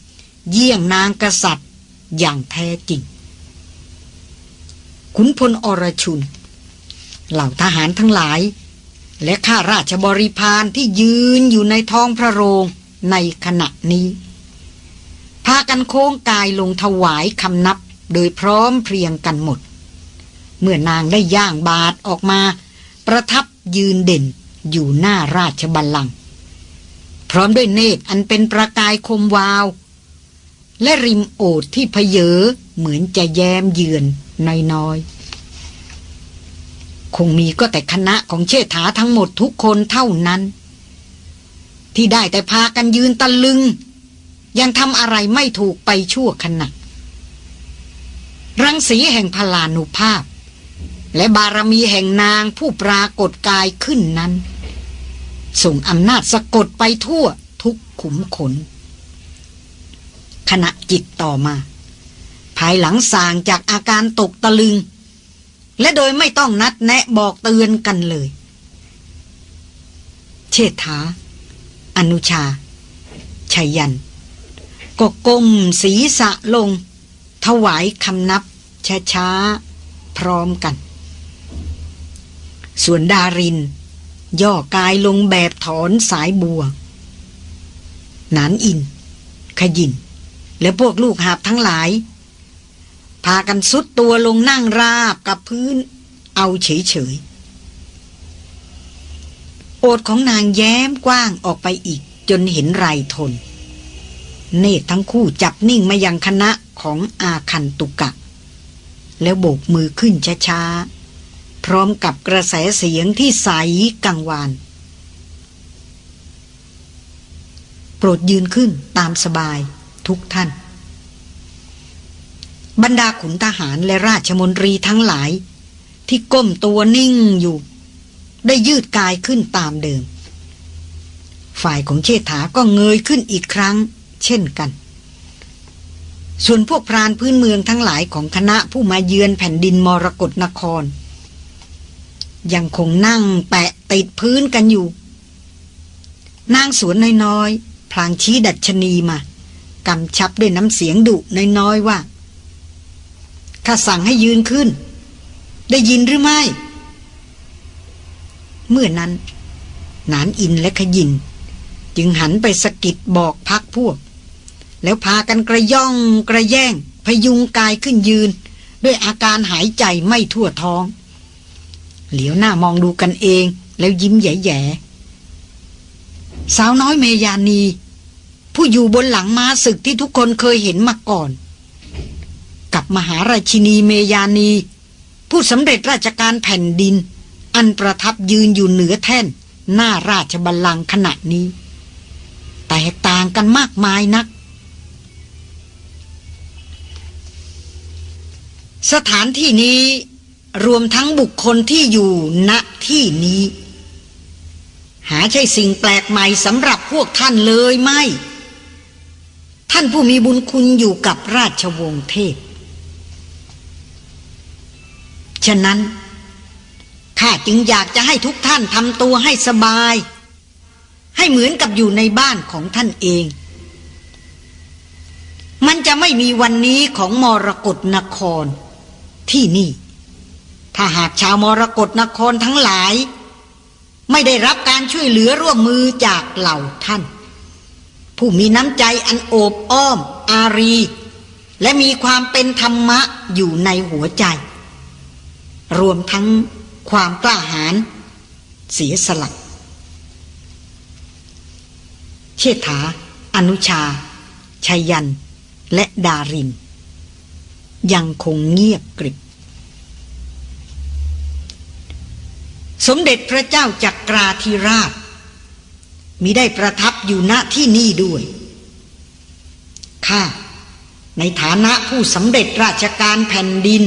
Speaker 1: เยี่ยงนางกษัตริย์อย่างแท้จริง ขุนพลอรชุน เหล่าทหารทั้งหลาย และข้าราชบริพารที่ยืนอยู่ในท้องพระโรงในขณะนี้ พากันโค้งกายลงถวายคำนับโดยพร้อมเพรียงกันหมด เมื่อนางได้ย่างบาทออกมา ประทับยืนเด่นอยู่หน้าราชบัลลังก์พร้อมด้วยเนตรอันเป็นประกายคมวาว และริมโอดที่เพเยอเหมือนจะแย้มเยือนน้อยๆ คงมีก็แต่คณะของเชษฐาทั้งหมดทุกคนเท่านั้น ที่ได้แต่พากันยืนตะลึง ยังทำอะไรไม่ถูกไปชั่วขณะรังสีแห่งพลานุภาพ และบารมีแห่งนางผู้ปรากฏกายขึ้นนั้น ส่งอำนาจสะกดไปทั่วทุกขุมขน ขณะจิตต่อมา ภายหลังสางจากอาการตกตะลึง และโดยไม่ต้องนัดแนะบอกเตือนกันเลย เชษฐา อนุชาชัยยัน ก็ก้มศีรษะลง ถวายคำนับช้าๆพร้อมกัน ส่วนดาริน ย่อกายลงแบบถอนสายบัว นานอิน ขยิน และพวกลูกหาบทั้งหลายากันสุดตัวลงนั่งราบกับพื้น เอาเฉยๆ โอดของนางแย้มกว้างออกไปอีกจนเห็นไรทน เนตทั้งคู่จับนิ่งมายังคณะของอาคันตุกะ แล้วโบกมือขึ้นช้าๆ พร้อมกับกระแสเสียงที่ใสกังวาน โปรดยืนขึ้นตามสบายทุกท่าน บรรดาขุนทหารและราชมนตรีทั้งหลาย ที่ก้มตัวนิ่งอยู่ ได้ยืดกายขึ้นตามเดิม ฝ่ายของเชษฐาก็เงยขึ้นอีกครั้ง เช่นกัน ส่วนพวกพรานพื้นเมืองทั้งหลายของคณะผู้มาเยือนแผ่นดินมรกรนคร ยังคงนั่งแปะติดพื้นกันอยู่ นางสวนน้อยๆพลางชี้ดัชนีมากำชับด้วยน้ำเสียงดุน้อยๆว่า ข้าสั่งให้ยืนขึ้น ได้ยินหรือไม่ เมื่อนั้น นานอินและขยิน จึงหันไปสะกิดบอกพักพวก แล้วพากันกระย่องกระแย่ง พยุงกายขึ้นยืน ด้วยอาการหายใจไม่ทั่วท้อง เหลียวหน้ามองดูกันเองแล้วยิ้มแย่ๆสาวน้อยเมยานี ผู้อยู่บนหลังม้าศึกที่ทุกคนเคยเห็นมาก่อน กับมหาราชินีเมยานี ผู้สำเร็จราชการแผ่นดิน อันประทับยืนอยู่เหนือแท่น หน้าราชบัลลังก์ขณะนี้ แตกต่างกันมากมายนัก สถานที่นี้รวมทั้งบุคคลที่อยู่ณที่นี้ หาใช่สิ่งแปลกใหม่สำหรับพวกท่านเลยไม่ ท่านผู้มีบุญคุณอยู่กับราชวงศ์เทพ ฉะนั้นข้าจึงอยากจะให้ทุกท่านทำตัวให้สบาย ให้เหมือนกับอยู่ในบ้านของท่านเอง มันจะไม่มีวันนี้ของมรกรนคร ที่นี่ ถ้าหากชาวมรกรนครทั้งหลาย ไม่ได้รับการช่วยเหลือร่วมมือจากเหล่าท่าน ผู้มีน้ำใจอันโอบอ้อม อารี และมีความเป็นธรรมะอยู่ในหัวใจ รวมทั้งความกล้าหาญเสียสละเชษฐา อนุชา ชัยยัน และดาริน ยังคงเงียบกริบ สมเด็จพระเจ้าจักราธิราช มิได้ประทับอยู่ณที่นี่ด้วย ข้า ในฐานะผู้สำเร็จราชการแผ่นดิน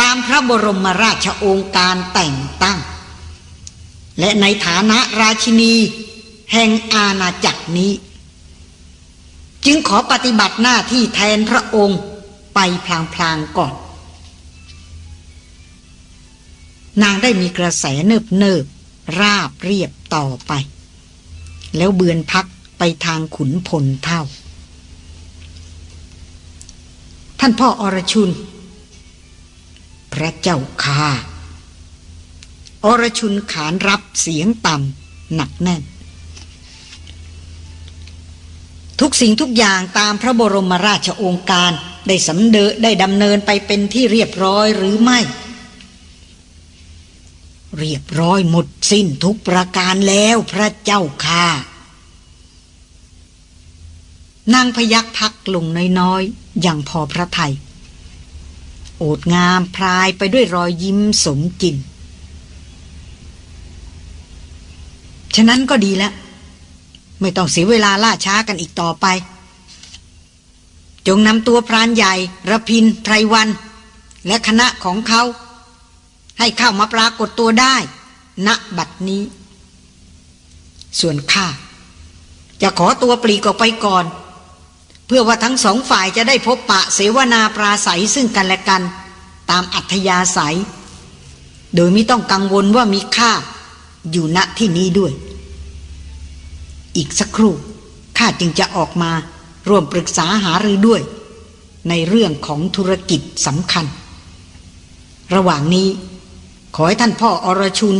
Speaker 1: ตามพระบรมราชโองการแต่งตั้ง และในฐานะราชินี แห่งอาณาจักรนี้ จึงขอปฏิบัติหน้าที่แทนพระองค์ไปพลางๆก่อน นางได้มีกระแสเนิบเนิบราบเรียบต่อไป แล้วเบือนพักไปทางขุนพลเท่า ท่านพ่ออรชุน พระเจ้าค่าอรชุนขานรับเสียงต่ำหนักแน่น ทุกสิ่งทุกอย่างตามพระบรมราชโองการได้สำเดได้ดำเนินไปเป็นที่เรียบร้อยหรือไม่ เรียบร้อยหมดสิ้นทุกประการแล้วพระเจ้าค่ะนางพยักพักลงน้อยๆ อย่างพอพระไทย อดงามพรายไปด้วยรอยยิ้มสมจิน ฉะนั้นก็ดีแล้ว ไม่ต้องเสียเวลาล่าช้ากันอีกต่อไป จงนำตัวพรานใหญ่ระพินไพรวัน และคณะของเขา ให้เข้ามาปรากฏตัวได้ณบัดนี้ ส่วนข้าจะขอตัวปลีกออกไปก่อน พื่อว่าทั้งสองฝ่ายจะได้พบปะเสวนาปราศัยซึ่งกันและกัน ตามอัธยาศัย โดยไม่ต้องกังวลว่ามีข้าอยู่ณที่นี้ด้วย อีกสักครู่ข้าจึงจะออกมาร่วมปรึกษาหารือด้วย ในเรื่องของธุรกิจสำคัญ ระหว่างนี้ ขอให้ท่านพ่ออรชุน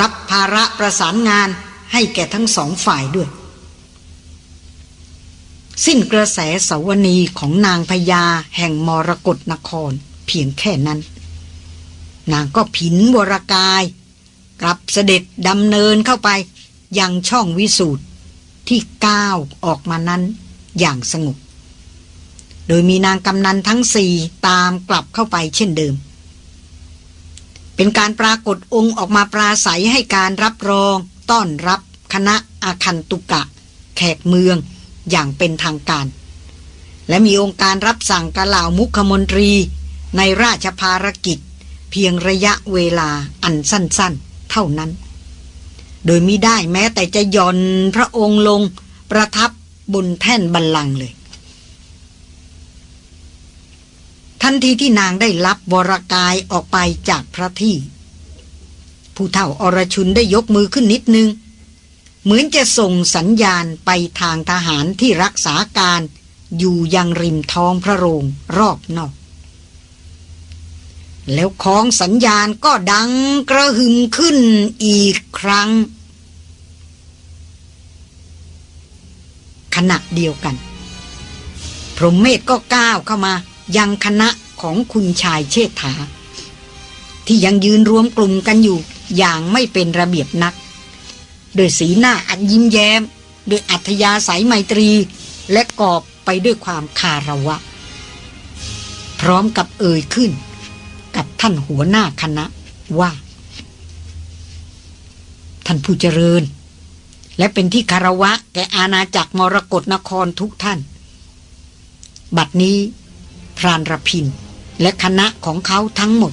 Speaker 1: รับภาระประสานงานให้แก่ทั้งสองฝ่ายด้วย สิ้นกระแสสวนีของนางพญาแห่งมรกรนครเพียงแค่นั้น นางก็ผินวรกาย กลับเสด็จดำเนินเข้าไป ยังช่องวิสูตรที่ก้าวออกมานั้นอย่างสงบโดยมีนางกำนันทั้งสี่ตามกลับเข้าไปเช่นเดิม เป็นการปรากฏองค์ออกมาปราศัยให้การรับรอง ต้อนรับคณะอาคันตุกะ แขกเมือง อย่างเป็นทางการ และมีองค์การรับสั่งกล่าวมุขมนตรี ในราชภารกิจ เพียงระยะเวลาอันสั้นๆ เท่านั้น โดยมิได้แม้แต่จะย่อนพระองค์ลงประทับบนแท่นบัลลังก์เลย ทันทีที่นางได้รับบรากายออกไปจากพระที่ ผู้เฒ่าอรชุนได้ยกมือขึ้นนิดนึง เหมือนจะส่งสัญญาณไปทางทหารที่รักษาการอยู่ยังริมท้องพระโรงรอบนอก แล้วของสัญญาณก็ดังกระหึ่มขึ้นอีกครั้ง ขณะเดียวกัน พรหมเมธก็ก้าวเข้ามา ยังคณะของคุณชายเชษฐา ที่ยังยืนรวมกลุ่มกันอยู่อย่างไม่เป็นระเบียบนัก โดยสีหน้าอันยิ้มแย้ม โดยอัธยาศัยไมตรี และกอบไปด้วยความคาระวะ พร้อมกับเอ่ยขึ้น กับท่านหัวหน้าคณะว่า ท่านผู้เจริญ และเป็นที่คารวะแก่อาณาจักรมรกรนครทุกท่าน บัดนี้ พรานรพิน และคณะของเขาทั้งหมด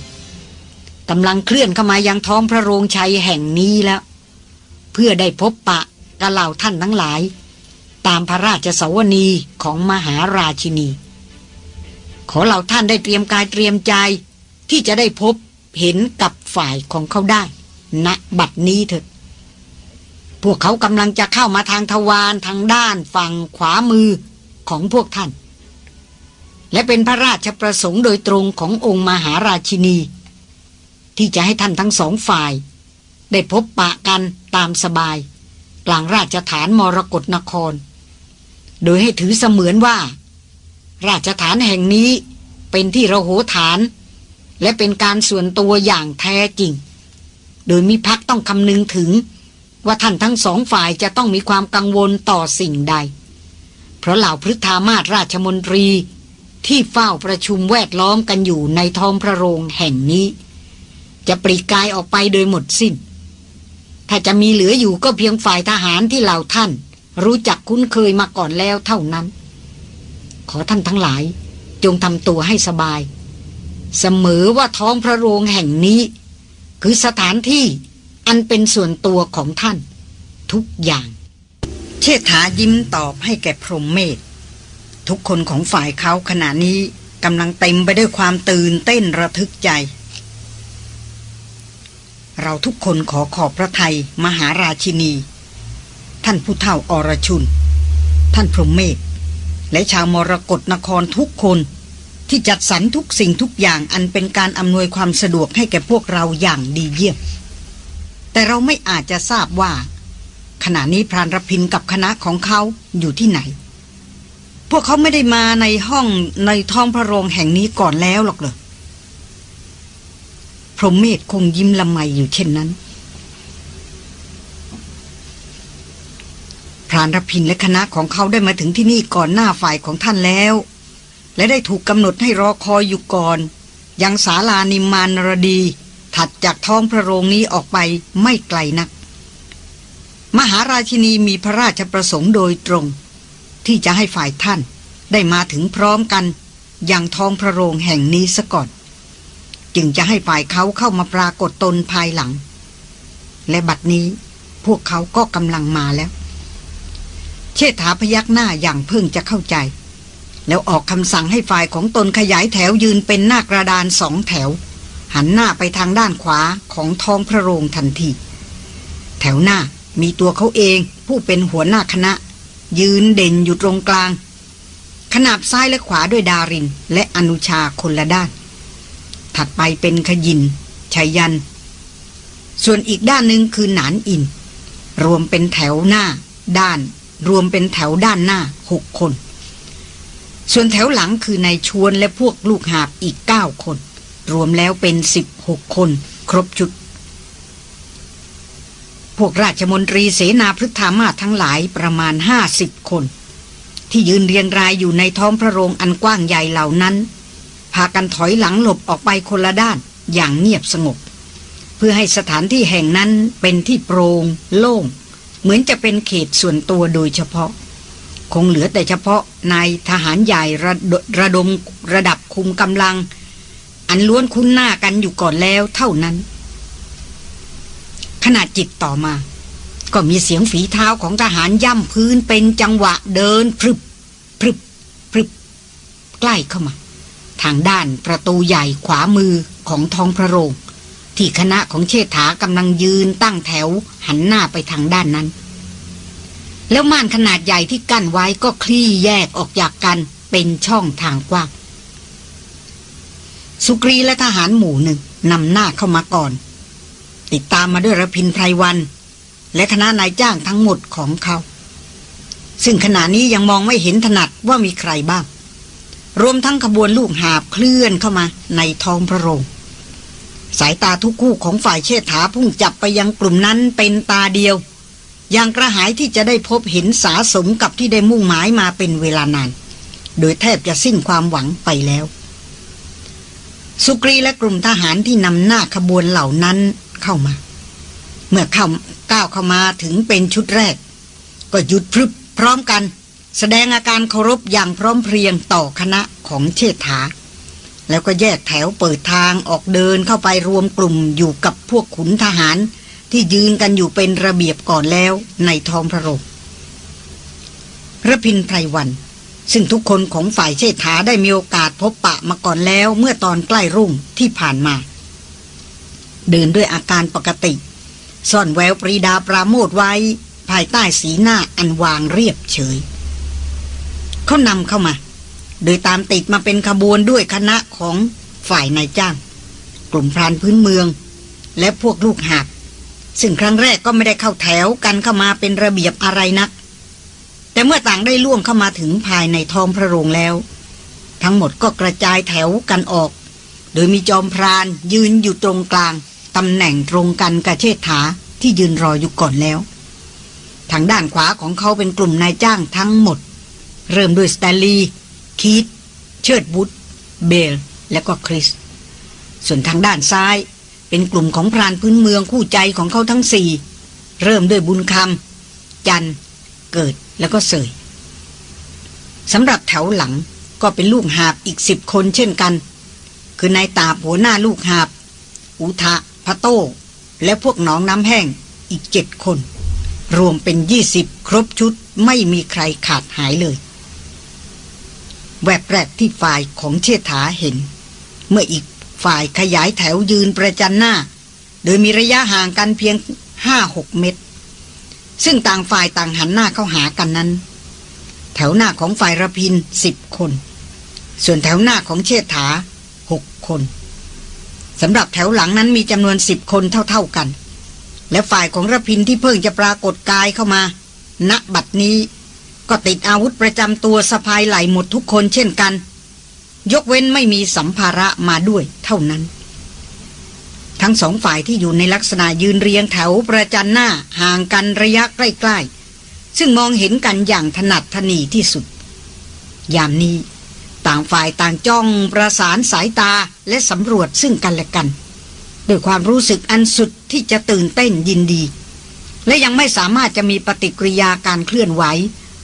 Speaker 1: กำลังเคลื่อนเข้ามายังท้องพระโรงชัยแห่งนี้แล้ว เพื่อได้พบปะกะเหล่าท่านทั้งหลาย ตามพระราชสวนีของมหาราชินี ขอเหล่าท่านได้เตรียมกายเตรียมใจที่จะได้พบเห็นกับฝ่ายของเขาได้ณบัดนี้เถอะพวกเขากำลังจะเข้ามาทางทวารทางด้านฝั่งขวามือของพวกท่าน และเป็นพระราชประสงค์โดยตรงขององค์มหาราชินี ที่จะให้ท่านทั้งสองฝ่าย ได้พบปะกัน ตามสบายกลางราชฐานมรกรนคร โดยให้ถือเสมือนว่า ราชฐานแห่งนี้เป็นที่ระโหฐาน และเป็นการส่วนตัวอย่างแท้จริง โดยมีพักต้องคำนึงถึง ว่าท่านทั้งสองฝ่ายจะต้องมีความกังวลต่อสิ่งใด เพราะเหล่าพฤธามาศราชมนตรีที่เฝ้าประชุมแวดล้อมกันอยู่ในท้องพระโรงแห่งนี้ จะปรีกายออกไปโดยหมดสิน้น ถ้าจะมีเหลืออยู่ก็เพียงฝ่ายทหารที่เหล่าท่าน รู้จักคุ้นเคยมาก่อนแล้วเท่านั้น ขอท่านทั้งหลาย จงทำตัวให้สบาย เสมอว่าท้องพระโรงแห่งนี้ คือสถานที่อันเป็นส่วนตัวของท่าน ทุกอย่าง เชษฐายิ้มตอบให้แก่พรหมเมธทุกคนของฝ่ายเขาขณะนี้กำลังเต็มไปด้วยความตื่นเต้นระทึกใจ เราทุกคนขอขอบพระไทยมหาราชินี ท่านผู้เฒ่าอรชุน ท่านพรหมเมธและชาวมรกรนครทุกคน ที่จัดสรรทุกสิ่งทุกอย่างอันเป็นการอำนวยความสะดวกให้แก่พวกเราอย่างดีเยี่ยม แต่เราไม่อาจจะทราบว่า ขณะนี้พรานรพินกับคณะของเขาอยู่ที่ไหน พวกเขาไม่ได้มาในห้องในท้องพระโรงแห่งนี้ก่อนแล้วหรอกเลยพ รหมเมธคงยิ้มละไมอยู่เช่นนั้นพรานรพินและคณะของเขาได้มาถึงที่นี่ก่อนหน้าฝ่ายของท่านแล้ว และได้ถูกกำหนดให้รอคอยอยู่ก่อน ยังศาลานิมานรดี ถัดจากท้องพระโรงนี้ออกไปไม่ไกลนัก มหาราชินีมีพระราชประสงค์โดยตรง ที่จะให้ฝ่ายท่านได้มาถึงพร้อมกันยังท้องพระโรงแห่งนี้ซะก่อน จึงจะให้ฝ่ายเขาเข้ามาปรากฏตนภายหลัง และบัดนี้พวกเขาก็กำลังมาแล้ว เชษฐาพยักหน้าอย่างเพิ่งจะเข้าใจ แล้วออกคำสั่งให้ฝ่ายของตนขยายแถวยืนเป็นหน้ากระดานสองแถว หันหน้าไปทางด้านขวาของท้องพระโรงทันที แถวหน้ามีตัวเขาเองผู้เป็นหัวหน้าคณะ ยืนเด่นอยู่ตรงกลาง ขนาบซ้ายและขวาด้วยดารินและอนุชาคนละด้าน ถัดไปเป็นขยินชัยยัน ส่วนอีกด้านหนึ่งคือหนานอิน รวมเป็นแถวหน้า ด้าน รวมเป็นแถวด้านหน้าหกคน ส่วนแถวหลังคือนายชวนและพวกลูกหาบอีกเก้าคน รวมแล้วเป็นสิบหกคน ครบชุด พวกราชมนตรีเสนาพฤทธามาทั้งหลายประมาณห้าสิบคน ที่ยืนเรียงรายอยู่ในท้องพระโรงอันกว้างใหญ่เหล่านั้น พากันถอยหลังหลบออกไปคนละด้านอย่างเงียบสงบ เพื่อให้สถานที่แห่งนั้นเป็นที่โปรง่งโล่ง เหมือนจะเป็นเขตส่วนตัวโดยเฉพาะ คงเหลือแต่เฉพาะนายทหารใหญ่ระดระดมระดับคุมกำลัง อันล้วนคุ้นหน้ากันอยู่ก่อนแล้วเท่านั้น ขณะจิตต่อมา ก็มีเสียงฝีเท้าของทหารย่ำพื้นเป็นจังหวะเดินพรึบพรึบพรึบใกล้เข้ามา ทางด้านประตูใหญ่ขวามือของท้องพระโรง ที่คณะของเชษฐากำลังยืนตั้งแถวหันหน้าไปทางด้านนั้น แล้วม่านขนาดใหญ่ที่กั้นไว้ก็คลี่แยกออกจากกันเป็นช่องทางกว้าง สุกรีและทหารหมู่หนึ่งนำหน้าเข้ามาก่อน ติดตามมาด้วยระพินไพรวัน และคณะนายจ้างทั้งหมดของเขา ซึ่งขณะนี้ยังมองไม่เห็นถนัดว่ามีใครบ้าง รวมทั้งขบวนลูกหาบเคลื่อนเข้ามาในท้องพระโรงสายตาทุกคู่ของฝ่ายเชษฐาพุ่งจับไปยังกลุ่มนั้นเป็นตาเดียว อย่างกระหายที่จะได้พบเห็นสาสมกับที่ได้มุ่งหมายมาเป็นเวลานาน โดยแทบจะสิ้นความหวังไปแล้ว สุกรีและกลุ่มทหารที่นำหน้าขบวนเหล่านั้นเข้ามา เมื่อเข้าก้าวเข้ามาถึงเป็นชุดแรก ก็หยุดพรึบพร้อมกัน แสดงอาการเคารพอย่างพร้อมเพรียงต่อคณะของเชษฐา แล้วก็แยกแถวเปิดทางออกเดินเข้าไปรวมกลุ่มอยู่กับพวกขุนทหาร ที่ยืนกันอยู่เป็นระเบียบก่อนแล้วในทองพระโรงระพินไพรวัน ซึ่งทุกคนของฝ่ายเชษฐาได้มีโอกาสพบปะมาก่อนแล้วเมื่อตอนใกล้รุ่งที่ผ่านมา เดินด้วยอาการปกติ ซ่อนแววปรีดาปราโมทไว้ ภายใต้สีหน้าอันวางเรียบเฉย เขานำเข้ามา โดยตามติดมาเป็นขบวนด้วยคณะของฝ่ายนายจ้าง กลุ่มพรานพื้นเมือง และพวกลูกหาบซึ่งครั้งแรกก็ไม่ได้เข้าแถวกันเข้ามาเป็นระเบียบอะไรนัก แต่เมื่อต่างได้ล่วงเข้ามาถึงภายในท้องพระโรงแล้ว ทั้งหมดก็กระจายแถวกันออก โดยมีจอมพรานยืนอยู่ตรงกลางตำแหน่งตรงกันกับเชษฐาที่ยืนรออยู่ก่อนแล้ว ทางด้านขวาของเขาเป็นกลุ่มนายจ้างทั้งหมด เริ่มด้วยสแตนลีคีตเชิดบุตเบล และก็คริส ส่วนทางด้านซ้ายเป็นกลุ่มของพรานพื้นเมืองคู่ใจของเขาทั้งสี่ เริ่มด้วยบุญคำจันเกิดแล้วก็เสยสำหรับแถวหลังก็เป็นลูกหาบอีกสิบคนเช่นกัน คือนายตาหัวหน้าลูกหาบ อุทะพะโต้ และพวกน้องน้ำแห้งอีกเจ็ดคน รวมเป็นยี่สิบครบชุดไม่มีใครขาดหายเลย แวบแรกที่ฝ่ายของเชษฐาเห็น เมื่ออีกฝ่ายขยายแถวยืนประจันหน้า โดยมีระยะห่างกันเพียงห้าหกเมตร ซึ่งต่างฝ่ายต่างหันหน้าเข้าหากันนั้น แถวหน้าของฝ่ายระพินสิบคน ส่วนแถวหน้าของเชษฐาหกคนสำหรับแถวหลังนั้นมีจำนวนสิบคนเท่าๆกัน และฝ่ายของระพินที่เพิ่งจะปรากฏกายเข้ามาณบัดนี้ ก็ติดอาวุธประจำตัวสะพายไหลหมดทุกคนเช่นกัน ยกเว้นไม่มีสัมภาระมาด้วยเท่านั้น ทั้งสองฝ่ายที่อยู่ในลักษณะยืนเรียงแถวประจันหน้าห่างกันระยะใกล้ๆ ซึ่งมองเห็นกันอย่างถนัดทนีที่สุด ยามนี้ต่างฝ่ายต่างจ้องประสานสายตาและสำรวจซึ่งกันและกันด้วยความรู้สึกอันสุดที่จะตื่นเต้นยินดี และยังไม่สามารถจะมีปฏิกิริยาการเคลื่อนไหว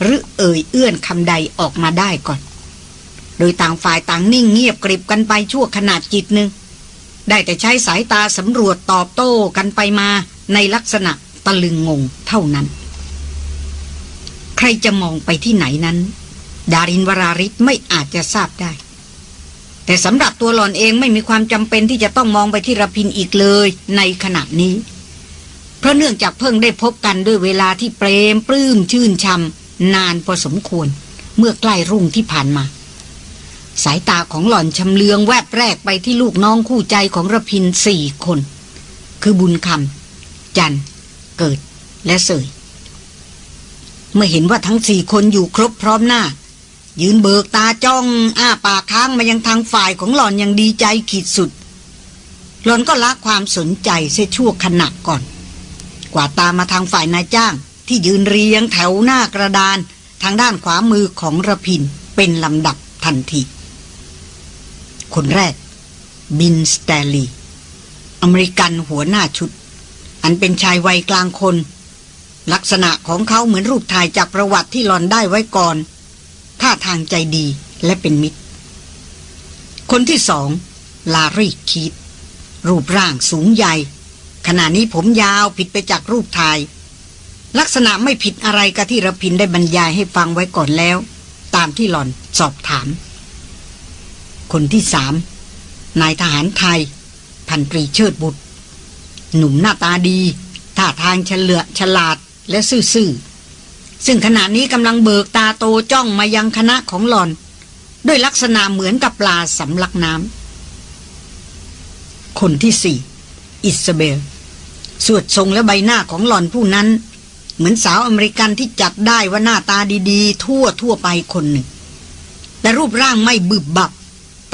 Speaker 1: หรือเอ่ยเอื้อนคำใดออกมาได้ก่อน โดยต่างฝ่ายต่างนิ่งเงียบกริบกันไปชั่วขนาดจิตหนึ่ง ได้แต่ใช้สายตาสำรวจตอบโต้กันไปมาในลักษณะตะลึงงงเท่านั้น ใครจะมองไปที่ไหนนั้น ดารินวราริศไม่อาจจะทราบได้ แต่สำหรับตัวหลอนเองไม่มีความจำเป็นที่จะต้องมองไปที่ระพินอีกเลยในขณะนี้ เพราะเนื่องจากเพิ่งได้พบกันด้วยเวลาที่เปรมปลื้มชื่นชำ นานพอสมควร เมื่อใกล้รุ่งที่ผ่านมา สายตาของหล่อนชำเลืองแวบแรกไปที่ลูกน้องคู่ใจของระพินสี่คน คือบุญคำจัน เกิดและเสยเมื่อเห็นว่าทั้งสี่คนอยู่ครบพร้อมหน้า ยืนเบิกตาจ้อง อ้าปากค้างมายังทางฝ่ายของหล่อนยังดีใจขีดสุด หล่อนก็ละความสนใจเสียชั่วขณะก่อน กว่าตามาทางฝ่ายนายจ้าง ที่ยืนเรียงแถวหน้ากระดาน ทางด้านขวามือของระพินเป็นลำดับทันที คนแรก บินสแตลีอเมริกันหัวหน้าชุด อันเป็นชายวัยกลางคน ลักษณะของเขาเหมือนรูปถ่ายจากประวัติที่หลอนได้ไว้ก่อน ท่าทางใจดีและเป็นมิตร คนที่สอง ลารีคีดรูปร่างสูงใหญ่ขณะนี้ผมยาวผิดไปจากรูปถ่าย ลักษณะไม่ผิดอะไรกับที่ระพินได้บรรยายให้ฟังไว้ก่อนแล้ว ตามที่หล่อนสอบถาม คนที่สามนายทหารไทย พันตรีเชิดบุตร หนุ่มหน้าตาดี ท่าทางเฉลียวฉลาดและซื่อๆซึ่งขณะนี้กำลังเบิกตาโตจ้องมายังคณะของหล่อน ด้วยลักษณะเหมือนกับปลาสำลักน้ำคนที่สี่อิสเบลทรวดทรงและใบหน้าของหล่อนผู้นั้น เหมือนสาวอเมริกันที่จัดได้ว่าหน้าตาดีๆ ทั่วทั่วไปคนหนึ่ง แต่รูปร่างไม่บึบบับ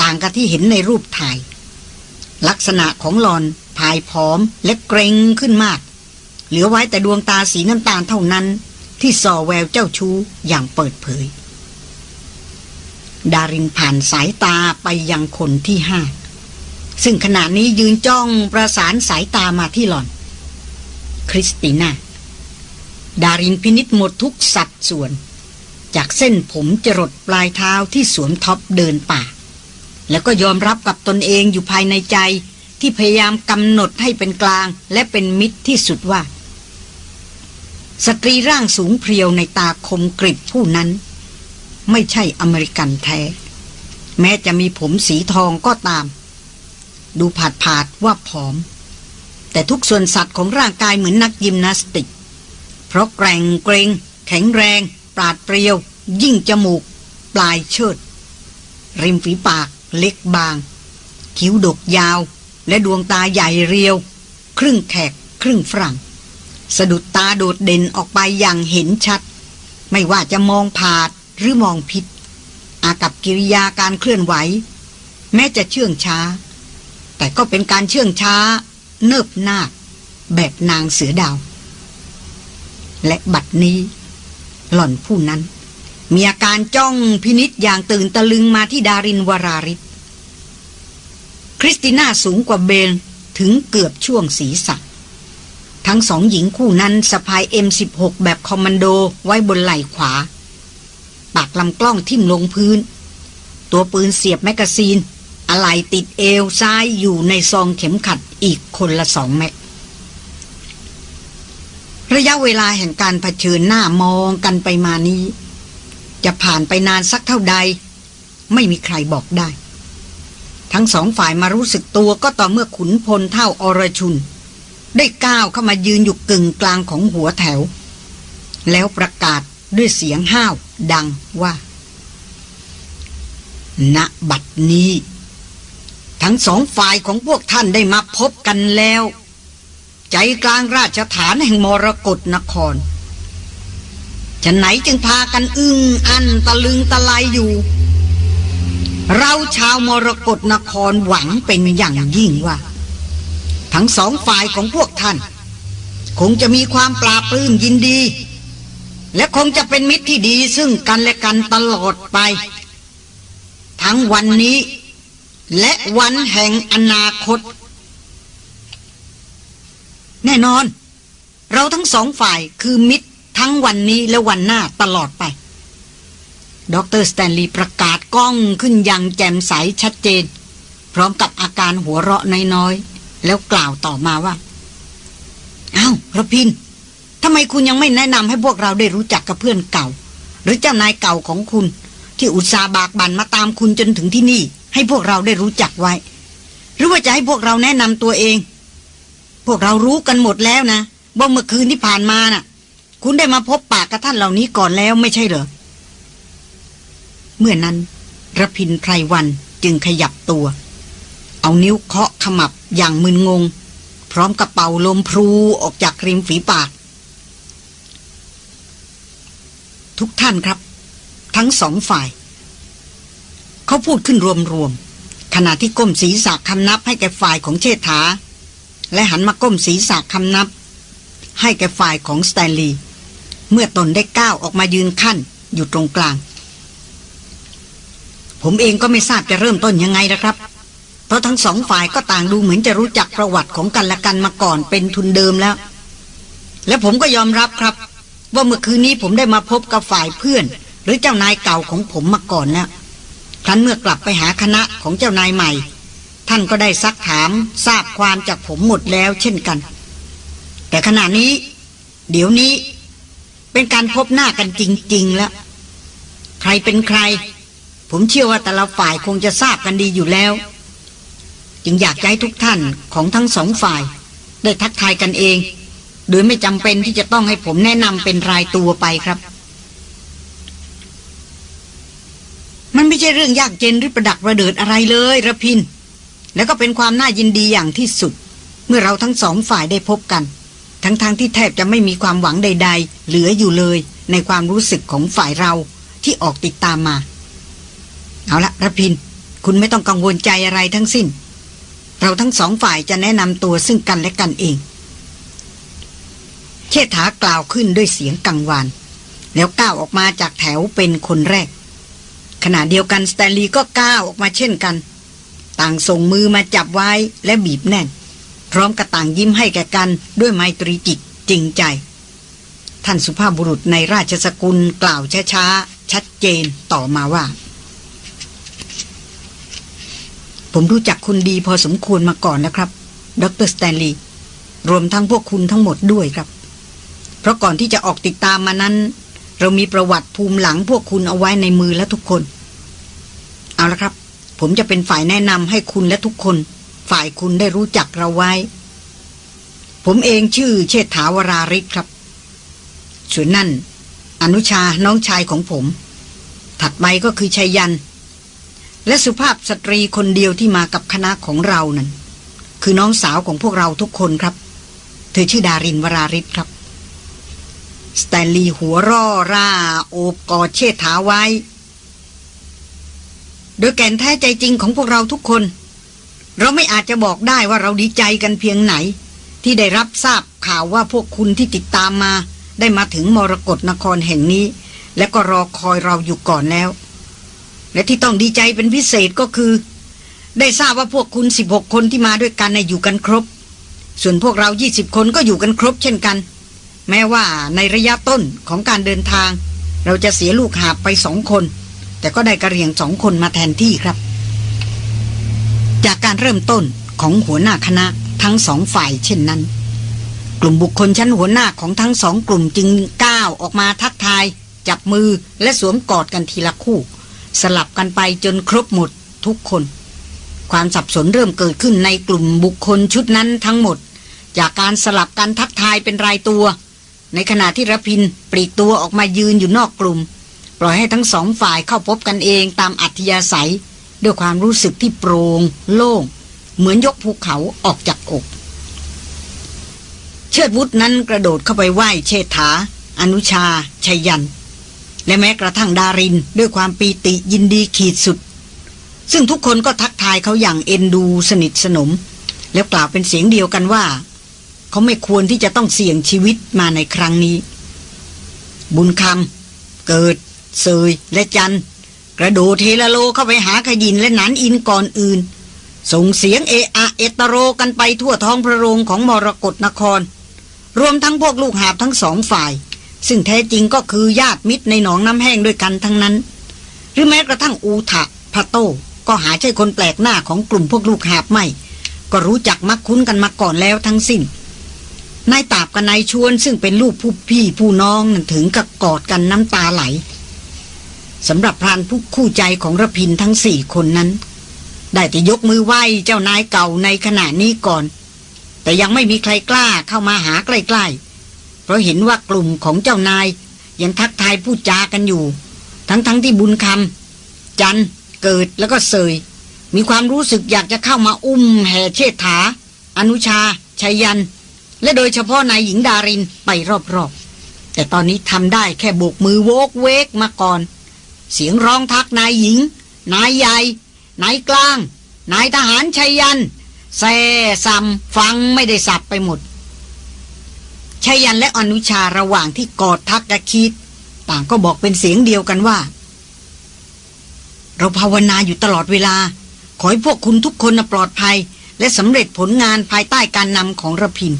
Speaker 1: ต่างกับที่เห็นในรูปถ่าย ลักษณะของหลอนผายผอมและเกรงขึ้นมาก เหลือไว้แต่ดวงตาสีน้ำตาลเท่านั้น ที่ส่อแววเจ้าชู้อย่างเปิดเผย ดารินผ่านสายตาไปยังคนที่ห้าซึ่งขณะนี้ยืนจ้องประสานสายตามาที่หลอน คริสติน่า ดารินพินิจหมดทุกสัดส่วน จากเส้นผมจรดปลายเท้าที่สวมท็อปเดินป่า แล้วก็ยอมรับกับตนเองอยู่ภายในใจที่พยายามกำหนดให้เป็นกลางและเป็นมิตรที่สุดว่า สตรีร่างสูงเพรียวนัยน์ตาคมกริบผู้นั้น ไม่ใช่อเมริกันแท้ แม้จะมีผมสีทองก็ตาม ดูผาดผาดว่าผอม แต่ทุกส่วนสัตว์ของร่างกายเหมือนนักยิมนาสติก ราะแกร่งเกรง แข็งแรง ปราดเปรียว ยิ่งจมูก ปลายเชิด ริมฝีปากเล็กบาง คิ้วดกยาว และดวงตาใหญ่เรียว ครึ่งแขก ครึ่งฝรั่ง สะดุดตาโดดเด่นออกไปอย่างเห็นชัด ไม่ว่าจะมองผาดหรือมองผิดอากับกิริยาการเคลื่อนไหว แม้จะเชื่องช้า แต่ก็เป็นการเชื่องช้า เนิบน้าแบบนางเสือดาว และบัดนี้ หล่อนผู้นั้น มีอาการจ้องพินิษอย่างตื่นตะลึงมาที่ดารินวราริศคริสติน่าสูงกว่าเบลถึงเกือบช่วงศีรษะทั้งสองหญิงคู่นั้นสะพาย M16 แบบคอมมานโดไว้บนไหล่ขวา ปากลำกล้องทิ่มลงพื้น ตัวปืนเสียบแมกกาซีน อะไหล่ติดเอวซ้ายอยู่ในซองเข็มขัดอีกคนละสองแม็ก ระยะเวลาแห่งการเผชิญหน้ามองกันไปมานี้ จะผ่านไปนานสักเท่าใด ไม่มีใครบอกได้ ทั้งสองฝ่ายมารู้สึกตัวก็ต่อเมื่อขุนพลเฒ่าอรชุน ได้ก้าวเข้ามายืนอยู่กึ่งกลางของหัวแถว แล้วประกาศด้วยเสียงห้าวดังว่า ณบัดนี้ ทั้งสองฝ่ายของพวกท่านได้มาพบกันแล้ว ใจกลางราชฐานแห่งมรกรนครจะไหนจึงพากันอึ้งอันตะลึงตะลายอยู่ เราชาวมรกรนครหวังเป็นอย่างยิ่งว่า ทั้งสองฝ่ายของพวกท่าน คงจะมีความปราปลื้มยินดี และคงจะเป็นมิตรที่ดีซึ่งกันและกันตลอดไป ทั้งวันนี้ และวันแห่งอนาคต แน่นอน เราทั้งสองฝ่ายคือมิตรทั้งวันนี้และวันหน้าตลอดไป ดรสแตนลีย์ประกาศก้องขึ้นอย่างแจ่มใสชัดเจน พร้อมกับอาการหัวเราะน้อยๆ แล้วกล่าวต่อมาว่า เอา้าระพินทำไมคุณยังไม่แนะนำให้พวกเราได้รู้จักกับเพื่อนเก่า หรือเจ้านายเก่าของคุณ ที่อุตสาบากบันมาตามคุณจนถึงที่นี่ ให้พวกเราได้รู้จักไว้ หรือว่าจะให้พวกเราแนะนำตัวเอง พวกเรารู้กันหมดแล้วนะว่าเมื่อคืนที่ผ่านมาน่ะ คุณได้มาพบปากกับท่านเหล่านี้ก่อนแล้วไม่ใช่เหรอ เมื่อนั้นระพินไพรวันจึงขยับตัว เอานิ้วเคาะขมับอย่างมึนงง พร้อมกับเป่าลมพลูออกจากริมฝีปาก ทุกท่านครับ ทั้งสองฝ่าย เขาพูดขึ้นรวมๆขณะที่ก้มศีรษะคำนับให้แก่ฝ่ายของเชษฐา และหันมาก้มศีรษะคำนับ ให้แก่ฝ่ายของสแตนลีย์เมื่อตนได้ก้าวออกมายืนขั้นอยู่ตรงกลาง ผมเองก็ไม่ทราบจะเริ่มต้นยังไงนะครับ เพราะทั้งสองฝ่ายก็ต่างดูเหมือนจะรู้จักประวัติของกันและกันมาก่อนเป็นทุนเดิมแล้ว และผมก็ยอมรับครับ ว่าเมื่อคืนนี้ผมได้มาพบกับฝ่ายเพื่อน หรือเจ้านายเก่าของผมมาก่อนแล้วครั้นเมื่อกลับไปหาคณะของเจ้านายใหม่ ท่านก็ได้ซักถามทราบความจากผมหมดแล้วเช่นกัน แต่ขณะนี้ เดี๋ยวนี้เป็นการพบหน้ากันจริง ๆ แล้ว ใครเป็นใคร ผมเชื่อว่าแต่ละฝ่ายคงจะทราบกันดีอยู่แล้ว จึงอยากให้ทุกท่านของทั้งสองฝ่าย ได้ทักทายกันเอง โดยไม่จำเป็นที่จะต้องให้ผมแนะนำเป็นรายตัวไปครับ มันไม่ใช่เรื่องยากเจนหรือประดักประเดิดอะไรเลยระพิน แล้วก็เป็นความน่ายินดีอย่างที่สุด เมื่อเราทั้งสองฝ่ายได้พบกัน ทั้งๆทที่แทบจะไม่มีความหวังใด ๆ เหลืออยู่เลย ในความรู้สึกของฝ่ายเราที่ออกติดตามมา เอาละระพิน คุณไม่ต้องกังวลใจอะไรทั้งสิ้น เราทั้งสองฝ่ายจะแนะนำตัวซึ่งกันและกันเอง เชษฐากล่าวขึ้นด้วยเสียงกังวาน แล้วก้าวออกมาจากแถวเป็นคนแรก ขณะเดียวกันสแตนลีก็ก้าวออกมาเช่นกัน ต่างส่งมือมาจับไว้และบีบแน่น พร้อมกับต่างยิ้มให้แก่กันด้วยไมตรีจิตจริงใจ ท่านสุภาพบุรุษในราชสกุลกล่าวช้าๆ ชัดเจนต่อมาว่า ผมรู้จักคุณดีพอสมควรมาก่อนนะครับ ดรสแตนลีย์รวมทั้งพวกคุณทั้งหมดด้วยครับ เพราะก่อนที่จะออกติดตามมานั้น เรามีประวัติภูมิหลังพวกคุณเอาไว้ในมือและทุกคน เอาละครับ ผมจะเป็นฝ่ายแนะนำให้คุณและทุกคน ฝ่ายคุณได้รู้จักเราไว้ ผมเองชื่อเชษฐาวราริศครับ ส่วนนั่น อนุชาน้องชายของผม ถัดไปก็คือชัยยัน และสุภาพสตรีคนเดียวที่มากับคณะของเรานั่น คือน้องสาวของพวกเราทุกคนครับ เธอชื่อดารินวราริศครับสแตนลีย์หัวร่อร่า โอบกอดเชษฐาไว้ โดยแก่นแท้ใจจริงของพวกเราทุกคน เราไม่อาจจะบอกได้ว่าเราดีใจกันเพียงไหน ที่ได้รับทราบข่าวว่าพวกคุณที่ติดตามมา ได้มาถึงมรกรนครแห่งนี้ และก็รอคอยเราอยู่ก่อนแล้ว และที่ต้องดีใจเป็นพิเศษก็คือ ได้ทราบว่าพวกคุณสิบหกคนที่มาด้วยกันในอยู่กันครบ ส่วนพวกเรายี่สิบคนก็อยู่กันครบเช่นกัน แม้ว่าในระยะต้นของการเดินทาง เราจะเสียลูกหาไปสองคน แต่ก็ได้กระเรียงสองคนมาแทนที่ครับ จากการเริ่มต้นของหัวหน้าคณะทั้งสองฝ่ายเช่นนั้น กลุ่มบุคคลชั้นหัวหน้าของทั้งสองกลุ่มจึงก้าวออกมาทักทาย จับมือและสวมกอดกันทีละคู่ สลับกันไปจนครบหมดทุกคน ความสับสนเริ่มเกิดขึ้นในกลุ่มบุคคลชุดนั้นทั้งหมด จากการสลับกันทักทายเป็นรายตัว ในขณะที่ระพินปลีกตัวออกมายืนอยู่นอกกลุ่ม ปล่อยให้ทั้งสองฝ่ายเข้าพบกันเองตามอัธยาศัย ด้วยความรู้สึกที่โปรง่งโล่ง เหมือนยกภูเขาออกจากอก เชิดวุฒนั้นกระโดดเข้าไปไหว้เชษฐา อนุชาชัยยัน และแม้กระทั่งดารินด้วยความปีติยินดีขีดสุด ซึ่งทุกคนก็ทักทายเขาอย่างเอ็นดูสนิทสนม แล้วกล่าวเป็นเสียงเดียวกันว่า เขาไม่ควรที่จะต้องเสี่ยงชีวิตมาในครั้งนี้ บุญคำเกิด เสยและจัน กระโดดเทลโลเข้าไปหาขยินและหนานอินก่อนอื่น ส่งเสียงเออะเอตโรกันไปทั่วท้องพระโรงของมรกรนคร รวมทั้งพวกลูกหาบทั้งสองฝ่าย ซึ่งแท้จริงก็คือญาติมิตรในหนองน้ำแห้งด้วยกันทั้งนั้น หรือแม้กระทั่งอูทะพะโตก็หาใช่คนแปลกหน้าของกลุ่มพวกลูกหาบไม่ ก็รู้จักมักคุ้นกันมาก่อนแล้วทั้งสิ้นนายตาบกับนายชวนซึ่งเป็นลูกผู้พี่ผู้น้องนั่นถึงกับกอดกันน้ำตาไหล สำหรับพรานผู้คู่ใจของระพินทั้งสี่คนนั้น ได้แต่ยกมือไหว้เจ้านายเก่าในขณะนี้ก่อน แต่ยังไม่มีใครกล้าเข้ามาหาใกล้ๆ เพราะเห็นว่ากลุ่มของเจ้านายยังทักทายพูดจากันอยู่ ทั้งๆทที่บุญคำจันเกิดแล้วก็เสย มีความรู้สึกอยากจะเข้ามาอุ้มแห่เชษฐา อนุชาชัยยัน และโดยเฉพาะนายหญิงดารินไปรอบๆ แต่ตอนนี้ทำได้แค่โบกมือโวกเวกมาก่อน เสียงร้องทักนายหญิง นายใหญ่ นายกลาง นายทหารชัยยันแซ่ซำฟังไม่ได้สับไปหมดชัยยันและอนุชาระหว่างที่กอดทักกะคิด ต่างก็บอกเป็นเสียงเดียวกันว่า เราภาวนาอยู่ตลอดเวลา ขอให้พวกคุณทุกคนปลอดภัย และสำเร็จผลงานภายใต้การนำของระพิน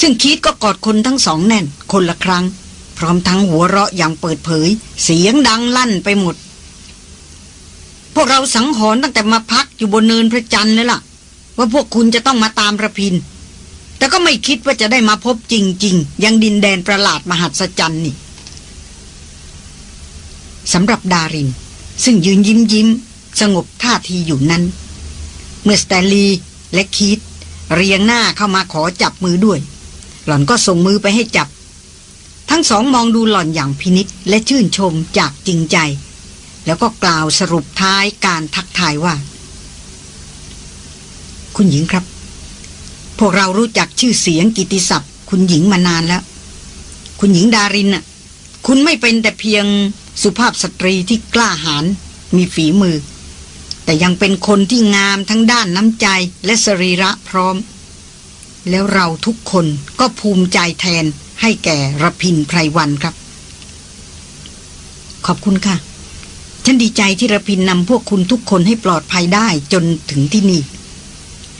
Speaker 1: ซึ่งคิดก็กอดคนทั้งสองแน่นคนละครั้ง พร้อมทั้งหัวเราะอย่างเปิดเผย เสียงดังลั่นไปหมด พวกเราสังหรณ์ตั้งแต่มาพักอยู่บนเนินพระจันทร์เลยล่ะ ว่าพวกคุณจะต้องมาตามระพิน แต่ก็ไม่คิดว่าจะได้มาพบจริง ๆ ยังดินแดนประหลาดมหัศจรรย์นี่สำหรับดาริน ซึ่งยืนยิ้มยิ้ม สงบท่าทีอยู่นั้น เมื่อสแตนลีและคีตเรียงหน้าเข้ามาขอจับมือด้วย หล่อนก็ส่งมือไปให้จับ ทั้งสองมองดูหล่อนอย่างพินิษและชื่นชมจากจริงใจ แล้วก็กล่าวสรุปท้ายการทักทายว่า คุณหญิงครับ พวกเรารู้จักชื่อเสียงกิติศัพท์ คุณหญิงมานานแล้ว คุณหญิงดารินน่ะ คุณไม่เป็นแต่เพียงสุภาพสตรีที่กล้าหาญมีฝีมือ แต่ยังเป็นคนที่งามทั้งด้านน้ำใจและสรีระพร้อม แล้วเราทุกคนก็ภูมิใจแทน ให้แก่ระพินไพรวันครับ ขอบคุณค่ะ ฉันดีใจที่ระพินนำพวกคุณทุกคนให้ปลอดภัยได้จนถึงที่นี่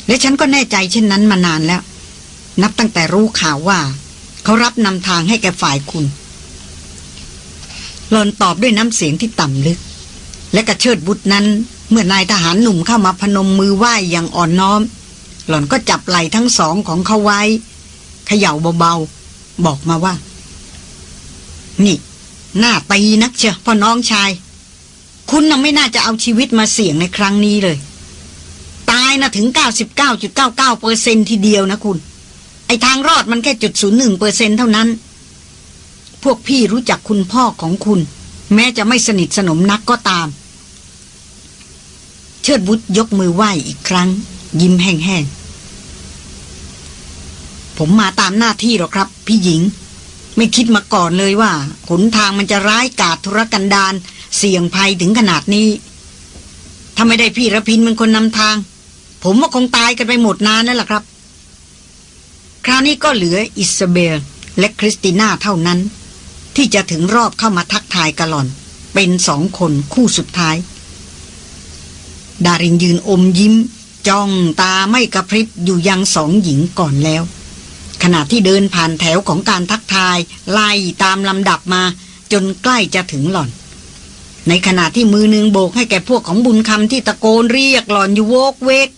Speaker 1: และฉันก็แน่ใจเช่นนั้นมานานแล้ว นับตั้งแต่รู้ข่าวว่า เขารับนำทางให้แก่ฝ่ายคุณหลอนตอบด้วยน้ำเสียงที่ต่ำลึก และกระเชิดบุตรนั้น เมื่อนายทหารหนุ่มเข้ามาพนมมือไหว้อย่างอ่อนน้อม หล่อนก็จับไหล่ทั้งสองของเขาไว้เขย่าเบาๆ บอกมาว่า นี่ หน้าตีนักเชียวพ่อน้องชาย คุณน่ะไม่น่าจะเอาชีวิตมาเสี่ยงในครั้งนี้เลย ตายนะถึง 99.99เปอร์เซนทีเดียวนะคุณ ไอทางรอดมันแค่จุดศูนย์หนึ่งเปอร์เซนเท่านั้น พวกพี่รู้จักคุณพ่อของคุณ แม้จะไม่สนิทสนมนักก็ตาม เชิดบุตรยกมือไหว้อีกครั้ง ยิ้มแห้งๆ ผมมาตามหน้าที่หรอกครับ พี่หญิง ไม่คิดมาก่อนเลยว่าขนทางมันจะร้ายกาจธุรกันดารเสี่ยงภัยถึงขนาดนี้ ถ้าไม่ได้พี่ระพินเป็นคนนำทาง ผมว่าคงตายกันไปหมดนานนั่นแหละครับ คราวนี้ก็เหลืออิสเบลและคริสติน่าเท่านั้น ที่จะถึงรอบเข้ามาทักทายกะหล่อน เป็นสองคนคู่สุดท้าย ดารินยืนอมยิ้ม จ้องตาไม่กระพริบอยู่ยังสองหญิงก่อนแล้ว ขณะที่เดินผ่านแถวของการทักทาย ไล่ตามลำดับมา จนใกล้จะถึงหล่อน ในขณะที่มือหนึ่งโบกให้แก่พวกของบุญคำที่ตะโกนเรียกหล่อนอยู่โหวกเหวก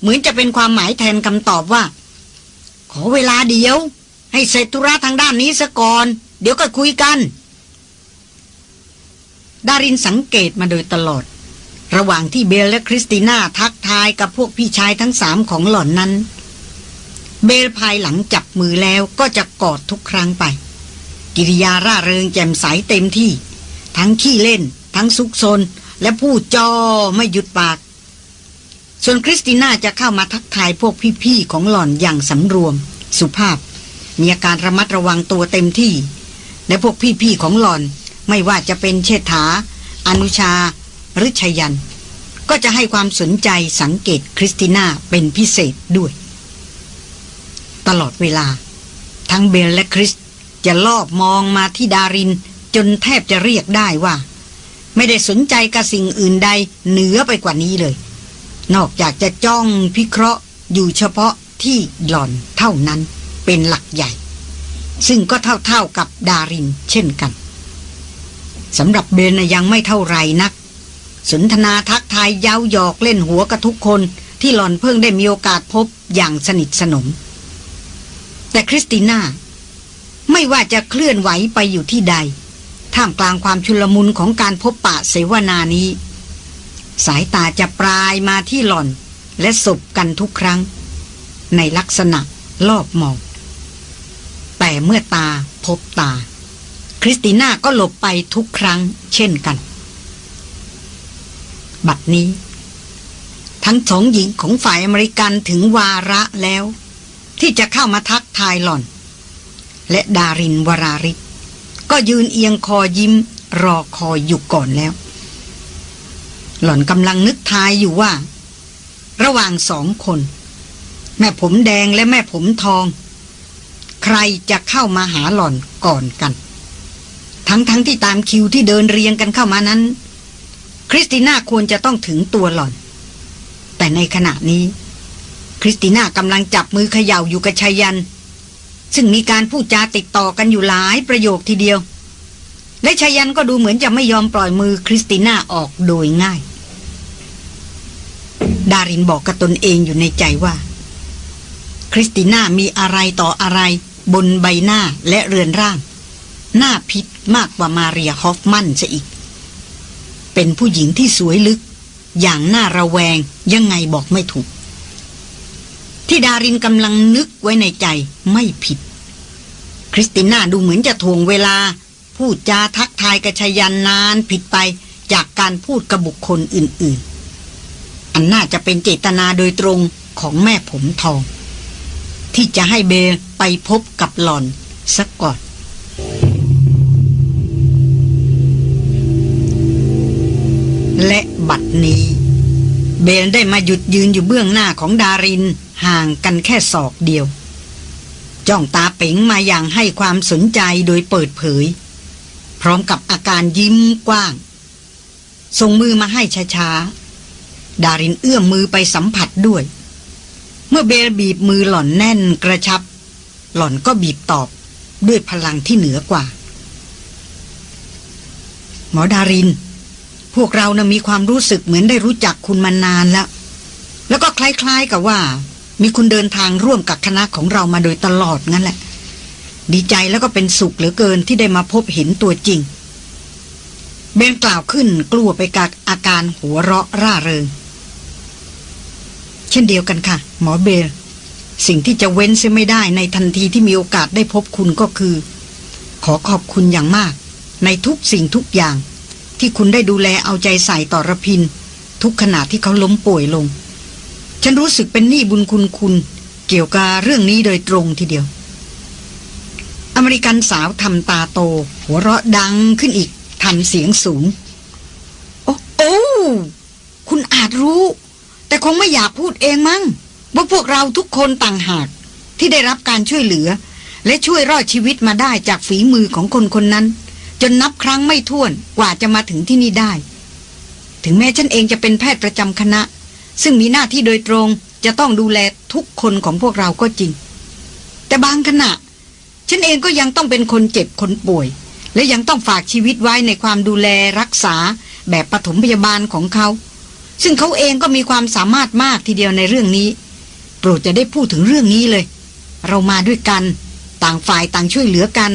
Speaker 1: เหมือนจะเป็นความหมายแทนคำตอบว่า ขอเวลาเดียว ให้เสร็จธุระทางด้านนี้ซะก่อน เดี๋ยวก็คุยกัน ดารินสังเกตมาโดยตลอด ระหว่างที่เบลและคริสติน่าทักทายกับพวกพี่ชายทั้งสามของหล่อนนั้น เบลภายหลังจับมือแล้วก็จะกอดทุกครั้งไป กิริยาร่าเริงแจ่มใสเต็มที่ ทั้งขี้เล่น ทั้งซุกซน และพูดจอไม่หยุดปาก ส่วนคริสติน่าจะเข้ามาทักทายพวกพี่ๆของหล่อนอย่างสำรวม สุภาพ มีอาการระมัดระวังตัวเต็มที่ และพวกพี่ๆของหล่อนไม่ว่าจะเป็นเชษฐา อนุชา หรือชยัน ก็จะให้ความสนใจสังเกตคริสติน่าเป็นพิเศษด้วย ตลอดเวลา ทั้งเบลและคริสจะลอบมองมาที่ดาริน จนแทบจะเรียกได้ว่า ไม่ได้สนใจกับสิ่งอื่นใดเหนือไปกว่านี้เลย นอกจากจะจ้องพิเคราะห์อยู่เฉพาะที่หล่อนเท่านั้นเป็นหลักใหญ่ ซึ่งก็เท่าๆกับดารินเช่นกันสำหรับเบนยังไม่เท่าไรนัก สนทนาทักทายเย้าหยอกเล่นหัวกับทุกคนที่หล่อนเพิ่งได้มีโอกาสพบอย่างสนิทสนม แต่คริสติน่า ไม่ว่าจะเคลื่อนไหวไปอยู่ที่ใด ท่ามกลางความชุลมุนของการพบปะเสวนานี้ สายตาจะปลายมาที่หล่อน และสบกันทุกครั้ง ในลักษณะรอบมอง แต่เมื่อตาพบตา คริสติน่าก็หลบไปทุกครั้งเช่นกัน บัดนี้ ทั้งสองหญิงของฝ่ายอเมริกันถึงวาระแล้ว ที่จะเข้ามาทักทายหล่อน และดารินวราริศก็ยืนเอียงคอยิ้ม รอคอยอยู่ก่อนแล้ว หล่อนกำลังนึกทายอยู่ว่า ระหว่างสองคน แม่ผมแดงและแม่ผมทอง ใครจะเข้ามาหาหล่อนก่อนกัน ทั้งๆทที่ตามคิวที่เดินเรียงกันเข้ามานั้น คริสติน่าควรจะต้องถึงตัวหล่อน แต่ในขณะนี้ คริสติน่ากำลังจับมือเขย่าอยู่กับไชยันต์ ซึ่งมีการพูดจาติดต่อกันอยู่หลายประโยคทีเดียว และไชยันต์ก็ดูเหมือนจะไม่ยอมปล่อยมือคริสติน่าออกโดยง่าย ดารินบอกกับตนเองอยู่ในใจว่า คริสติน่ามีอะไรต่ออะไร บนใบหน้าและเรือนร่าง หน้าพิษมากกว่ามาเรียฮอฟมันซะอีก เป็นผู้หญิงที่สวยลึก อย่างน่าระแวงยังไงบอกไม่ถูก ที่ดารินกำลังนึกไว้ในใจไม่ผิด คริสติน่าดูเหมือนจะทวงเวลา พูดจาทักทายกระชยันนานผิดไปจากการพูดกับบุคคลอื่น ๆ อันน่าจะเป็นเจตนาโดยตรงของแม่ผมทอง ที่จะให้เบลไปพบกับหล่อนสักก่อน และบัดนี้ เบลได้มาหยุดยืนอยู่เบื้องหน้าของดาริน ห่างกันแค่ศอกเดียว จ้องตาเป๋งมาอย่างให้ความสนใจโดยเปิดเผย พร้อมกับอาการยิ้มกว้างส่งมือมาให้ช้าๆ ดารินเอื้อมมือไปสัมผัสด้วย เมื่อเบลบีบมือหล่อนแน่นกระชับ หล่อนก็บีบตอบด้วยพลังที่เหนือกว่า หมอดาริน พวกเรานะ่ะมีความรู้สึกเหมือนได้รู้จักคุณมานานแล้ว แล้วก็คล้ายๆกับว่า มีคุณเดินทางร่วมกับคณะของเรามาโดยตลอดงั้นแหละ ดีใจแล้วก็เป็นสุขเหลือเกินที่ได้มาพบเห็นตัวจริง เบนกล่าวขึ้นกลัวไปกับอาการหัวเราะร่าเริง เช่นเดียวกันค่ะ หมอเบลสิ่งที่จะเว้นเสียไม่ได้ในทันทีที่มีโอกาสได้พบคุณก็คือ ขอขอบคุณอย่างมาก ในทุกสิ่งทุกอย่าง ที่คุณได้ดูแลเอาใจใส่ต่อระพิน ทุกขณะที่เขาล้มป่วยลง ฉันรู้สึกเป็นหนี้บุญคุณคุณ เกี่ยวกับเรื่องนี้โดยตรงทีเดียว อเมริกันสาวทำตาโต หัวเราะดังขึ้นอีกทำเสียงสูง โอ้โอ้คุณอาจรู้ แต่คงไม่อยากพูดเองมั้งว่าพวกเราทุกคนต่างหากที่ได้รับการช่วยเหลือ และช่วยรอดชีวิตมาได้จากฝีมือของคนคนนั้น จนนับครั้งไม่ถ้วนกว่าจะมาถึงที่นี่ได้ ถึงแม้ฉันเองจะเป็นแพทย์ประจำคณะ ซึ่งมีหน้าที่โดยตรงจะต้องดูแลทุกคนของพวกเราก็จริง แต่บางขณะ ฉันเองก็ยังต้องเป็นคนเจ็บคนป่วย และยังต้องฝากชีวิตไว้ในความดูแลรักษาแบบปฐมพยาบาลของเขา ซึ่งเขาเองก็มีความสามารถมากทีเดียวในเรื่องนี้ โปรดจะได้พูดถึงเรื่องนี้เลย เรามาด้วยกัน ต่างฝ่ายต่างช่วยเหลือกัน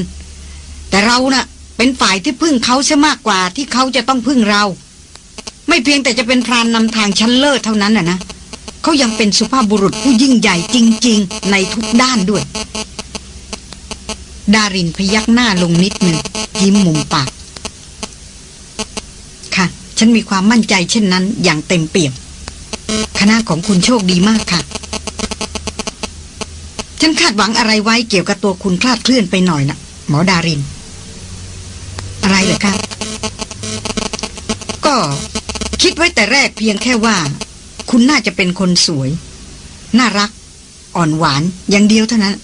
Speaker 1: แต่เรานะ่ะเป็นฝ่ายที่พึ่งเขาใช่มากกว่าที่เขาจะต้องพึ่งเรา ไม่เพียงแต่จะเป็นพรานนำทางชั้นเลิศเท่านั้นนะนะเขายังเป็นสุภาพบุรุษผู้ยิ่งใหญ่จริง ๆ ในทุกด้านด้วย ดารินพยักหน้าลงนิดหนึ่งยิ้มมุมปาก ค่ะ ฉันมีความมั่นใจเช่นนั้น อย่างเต็มเปี่ยมคณะของคุณโชคดีมากค่ะ ฉันคาดหวังอะไรไว้เกี่ยวกับตัวคุณคลาดเคลื่อนไปหน่อยนะหมอดาริน อะไรเหรอคะก็ คิดไว้แต่แรกเพียงแค่ว่า คุณน่าจะเป็นคนสวย น่ารัก อ่อนหวานอย่างเดียวเท่านั้น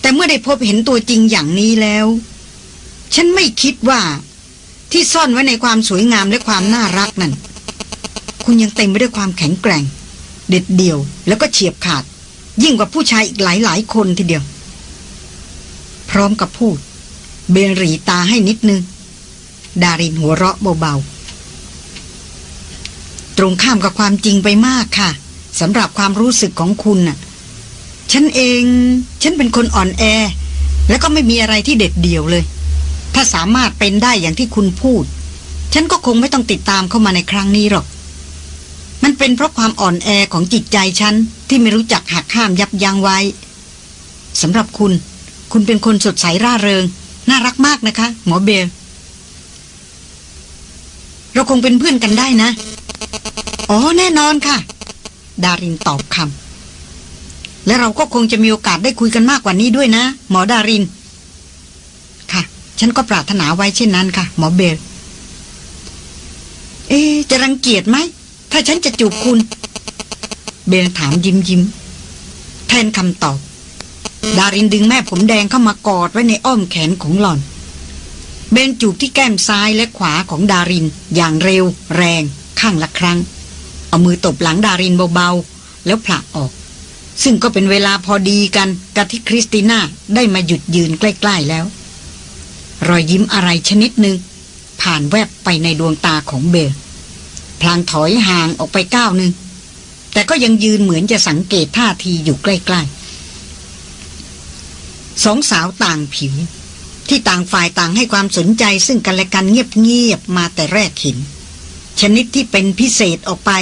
Speaker 1: แต่เมื่อได้พบเห็นตัวจริงอย่างนี้แล้ว ฉันไม่คิดว่า ที่ซ่อนไว้ในความสวยงามและความน่ารักนั่นคุณยังเต็มไปด้วยความแข็งแกร่ง เด็ดเดี่ยวแล้วก็เฉียบขาด ยิ่งกว่าผู้ชายอีกหลายหลายคนทีเดียว พร้อมกับพูด เบนรีตาให้นิดนึง ดารินหัวเราะเบาๆ ตรงข้ามกับความจริงไปมากค่ะสำหรับความรู้สึกของคุณน่ะ ฉันเอง ฉันเป็นคนอ่อนแอ แล้วก็ไม่มีอะไรที่เด็ดเดี่ยวเลย ถ้าสามารถเป็นได้อย่างที่คุณพูด ฉันก็คงไม่ต้องติดตามเข้ามาในครั้งนี้หรอก มันเป็นเพราะความอ่อนแอของจิตใจฉัน ที่ไม่รู้จักหักห้ามยับยั้งไว้สำหรับคุณ คุณเป็นคนสดใสร่าเริง น่ารักมากนะคะ หมอเบลเราคงเป็นเพื่อนกันได้นะ อ๋อแน่นอนค่ะ ดารินตอบคำและเราก็คงจะมีโอกาสได้คุยกันมากกว่านี้ด้วยนะ หมอดาริน ค่ะ ฉันก็ปรารถนาไว้เช่นนั้นค่ะ หมอเบลเอ๊จะรังเกียจไหม ถ้าฉันจะจูบคุณ เบลถามยิ้มยิ้มแทนคำตอบ ดารินดึงแม่ผมแดงเข้ามากอดไว้ในอ้อมแขนของหล่อน เบนจูบที่แก้มซ้ายและขวาของดารินอย่างเร็ว แรง ข้างละครั้ง เอามือตบหลังดารินเบาๆ แล้วผลักออก ซึ่งก็เป็นเวลาพอดีกันกับที่คริสติน่าได้มาหยุดยืนใกล้ ๆแล้ว รอยยิ้มอะไรชนิดหนึ่งผ่านแวบไปในดวงตาของเบลพลางถอยห่างออกไปก้าวหนึ่งแต่ก็ยังยืนเหมือนจะสังเกตท่าทีอยู่ใกล้ ๆ สองสาวต่างผิว ที่ต่างฝ่ายต่างให้ความสนใจซึ่งกันและกันเงียบ ๆ มาแต่แรกเห็น ชนิดที่เป็นพิเศษออกไป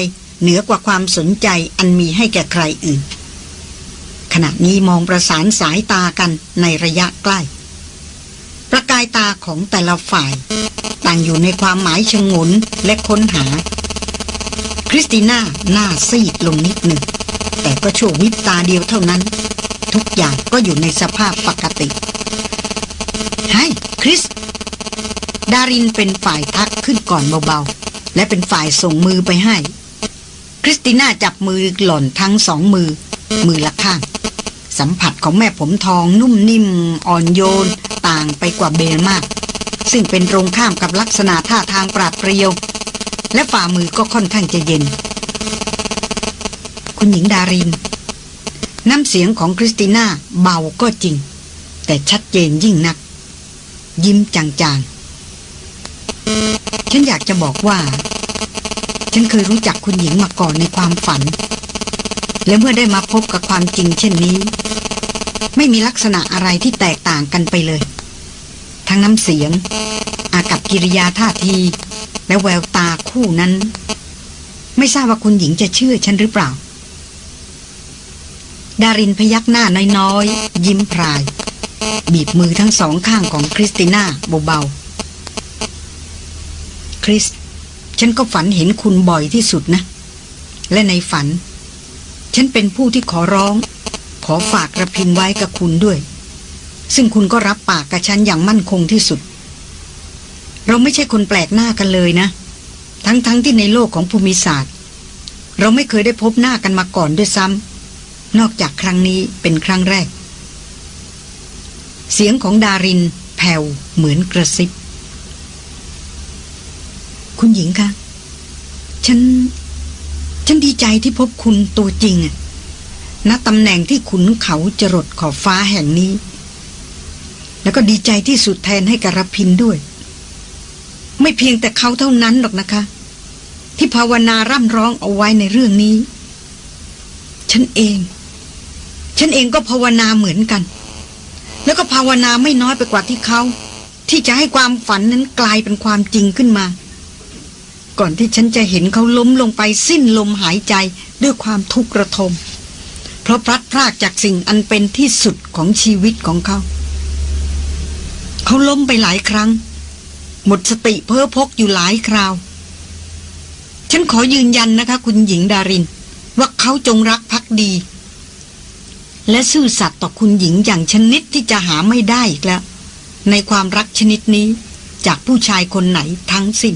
Speaker 1: เหนือกว่าความสนใจอันมีให้แก่ใครอื่น ขณะนี้มองประสานสายตากันในระยะใกล้ ประกายตาของแต่ละฝ่าย ต่างอยู่ในความหมายชงนและค้นหา คริสติน่าหน้าซีดลงนิดหนึ่ง แต่ก็ชั่ววิบตาเดียวเท่านั้น ทุกอย่างก็อยู่ในสภาพปกติไฮคริสดารินเป็นฝ่ายทักขึ้นก่อนเบาๆ และเป็นฝ่ายส่งมือไปให้ คริสติน่าจับมือหล่อนทั้งสองมือ มือละข้าง สัมผัสของแม่ผมทองนุ่มนิ่ม อ่อนโยน ต่างไปกว่าเบลมาก ซึ่งเป็นตรงข้ามกับลักษณะท่าทางปราดเปรียว และฝ่ามือก็ค่อนข้างจะเย็น คุณหญิงดาริน น้ำเสียงของคริสติน่าเบาก็จริง แต่ชัดเจนยิ่งนัก ยิ้มจางๆ ฉันอยากจะบอกว่า ฉันเคยรู้จักคุณหญิงมาก่อนในความฝัน และเมื่อได้มาพบกับความจริงเช่นนี้ ไม่มีลักษณะอะไรที่แตกต่างกันไปเลย ทั้งน้ำเสียง อากับกิริยาท่าที และแววตาคู่นั้น ไม่ทราบว่าคุณหญิงจะเชื่อฉันหรือเปล่า ดารินพยักหน้าน้อยๆยิ้มพราย บีบมือทั้งสองข้างของคริสติน่าเบาๆ คริส ฉันก็ฝันเห็นคุณบ่อยที่สุดนะ และในฝัน ฉันเป็นผู้ที่ขอร้อง ขอฝากกระพินไว้กับคุณด้วย ซึ่งคุณก็รับปากกับฉันอย่างมั่นคงที่สุด เราไม่ใช่คนแปลกหน้ากันเลยนะ ทั้งๆทที่ในโลกของภูมิศาสตร์ เราไม่เคยได้พบหน้ากันมาก่อนด้วยซ้ำนอกจากครั้งนี้เป็นครั้งแรก เสียงของดารินแผ่วเหมือนกระซิบ คุณหญิงคะ ฉัน ฉันดีใจที่พบคุณตัวจริงอะณตำแหน่งที่ขุนเขาจรดขอบฟ้าแห่งนี้ แล้วก็ดีใจที่สุดแทนให้กระพินด้วย ไม่เพียงแต่เขาเท่านั้นหรอกนะคะ ที่ภาวนาร่ำร้องเอาไว้ในเรื่องนี้ ฉันเอง ฉันเองก็ภาวนาเหมือนกัน แล้วก็ภาวนาไม่น้อยไปกว่าที่เขาที่จะให้ความฝันนั้นกลายเป็นความจริงขึ้นมา ก่อนที่ฉันจะเห็นเขาล้มลงไปสิ้นลมหายใจด้วยความทุกข์ระทม เพราะพลัดพรากจากสิ่งอันเป็นที่สุดของชีวิตของเขา เขาล้มไปหลายครั้ง หมดสติเพ้อพกอยู่หลายคราว ฉันขอยืนยันนะคะ คุณหญิงดาริน ว่าเขาจงรักภักดี และซื่อสัตย์ต่อคุณหญิงอย่างชนิดที่จะหาไม่ได้อีกแล้ว ในความรักชนิดนี้จากผู้ชายคนไหนทั้งสิ้น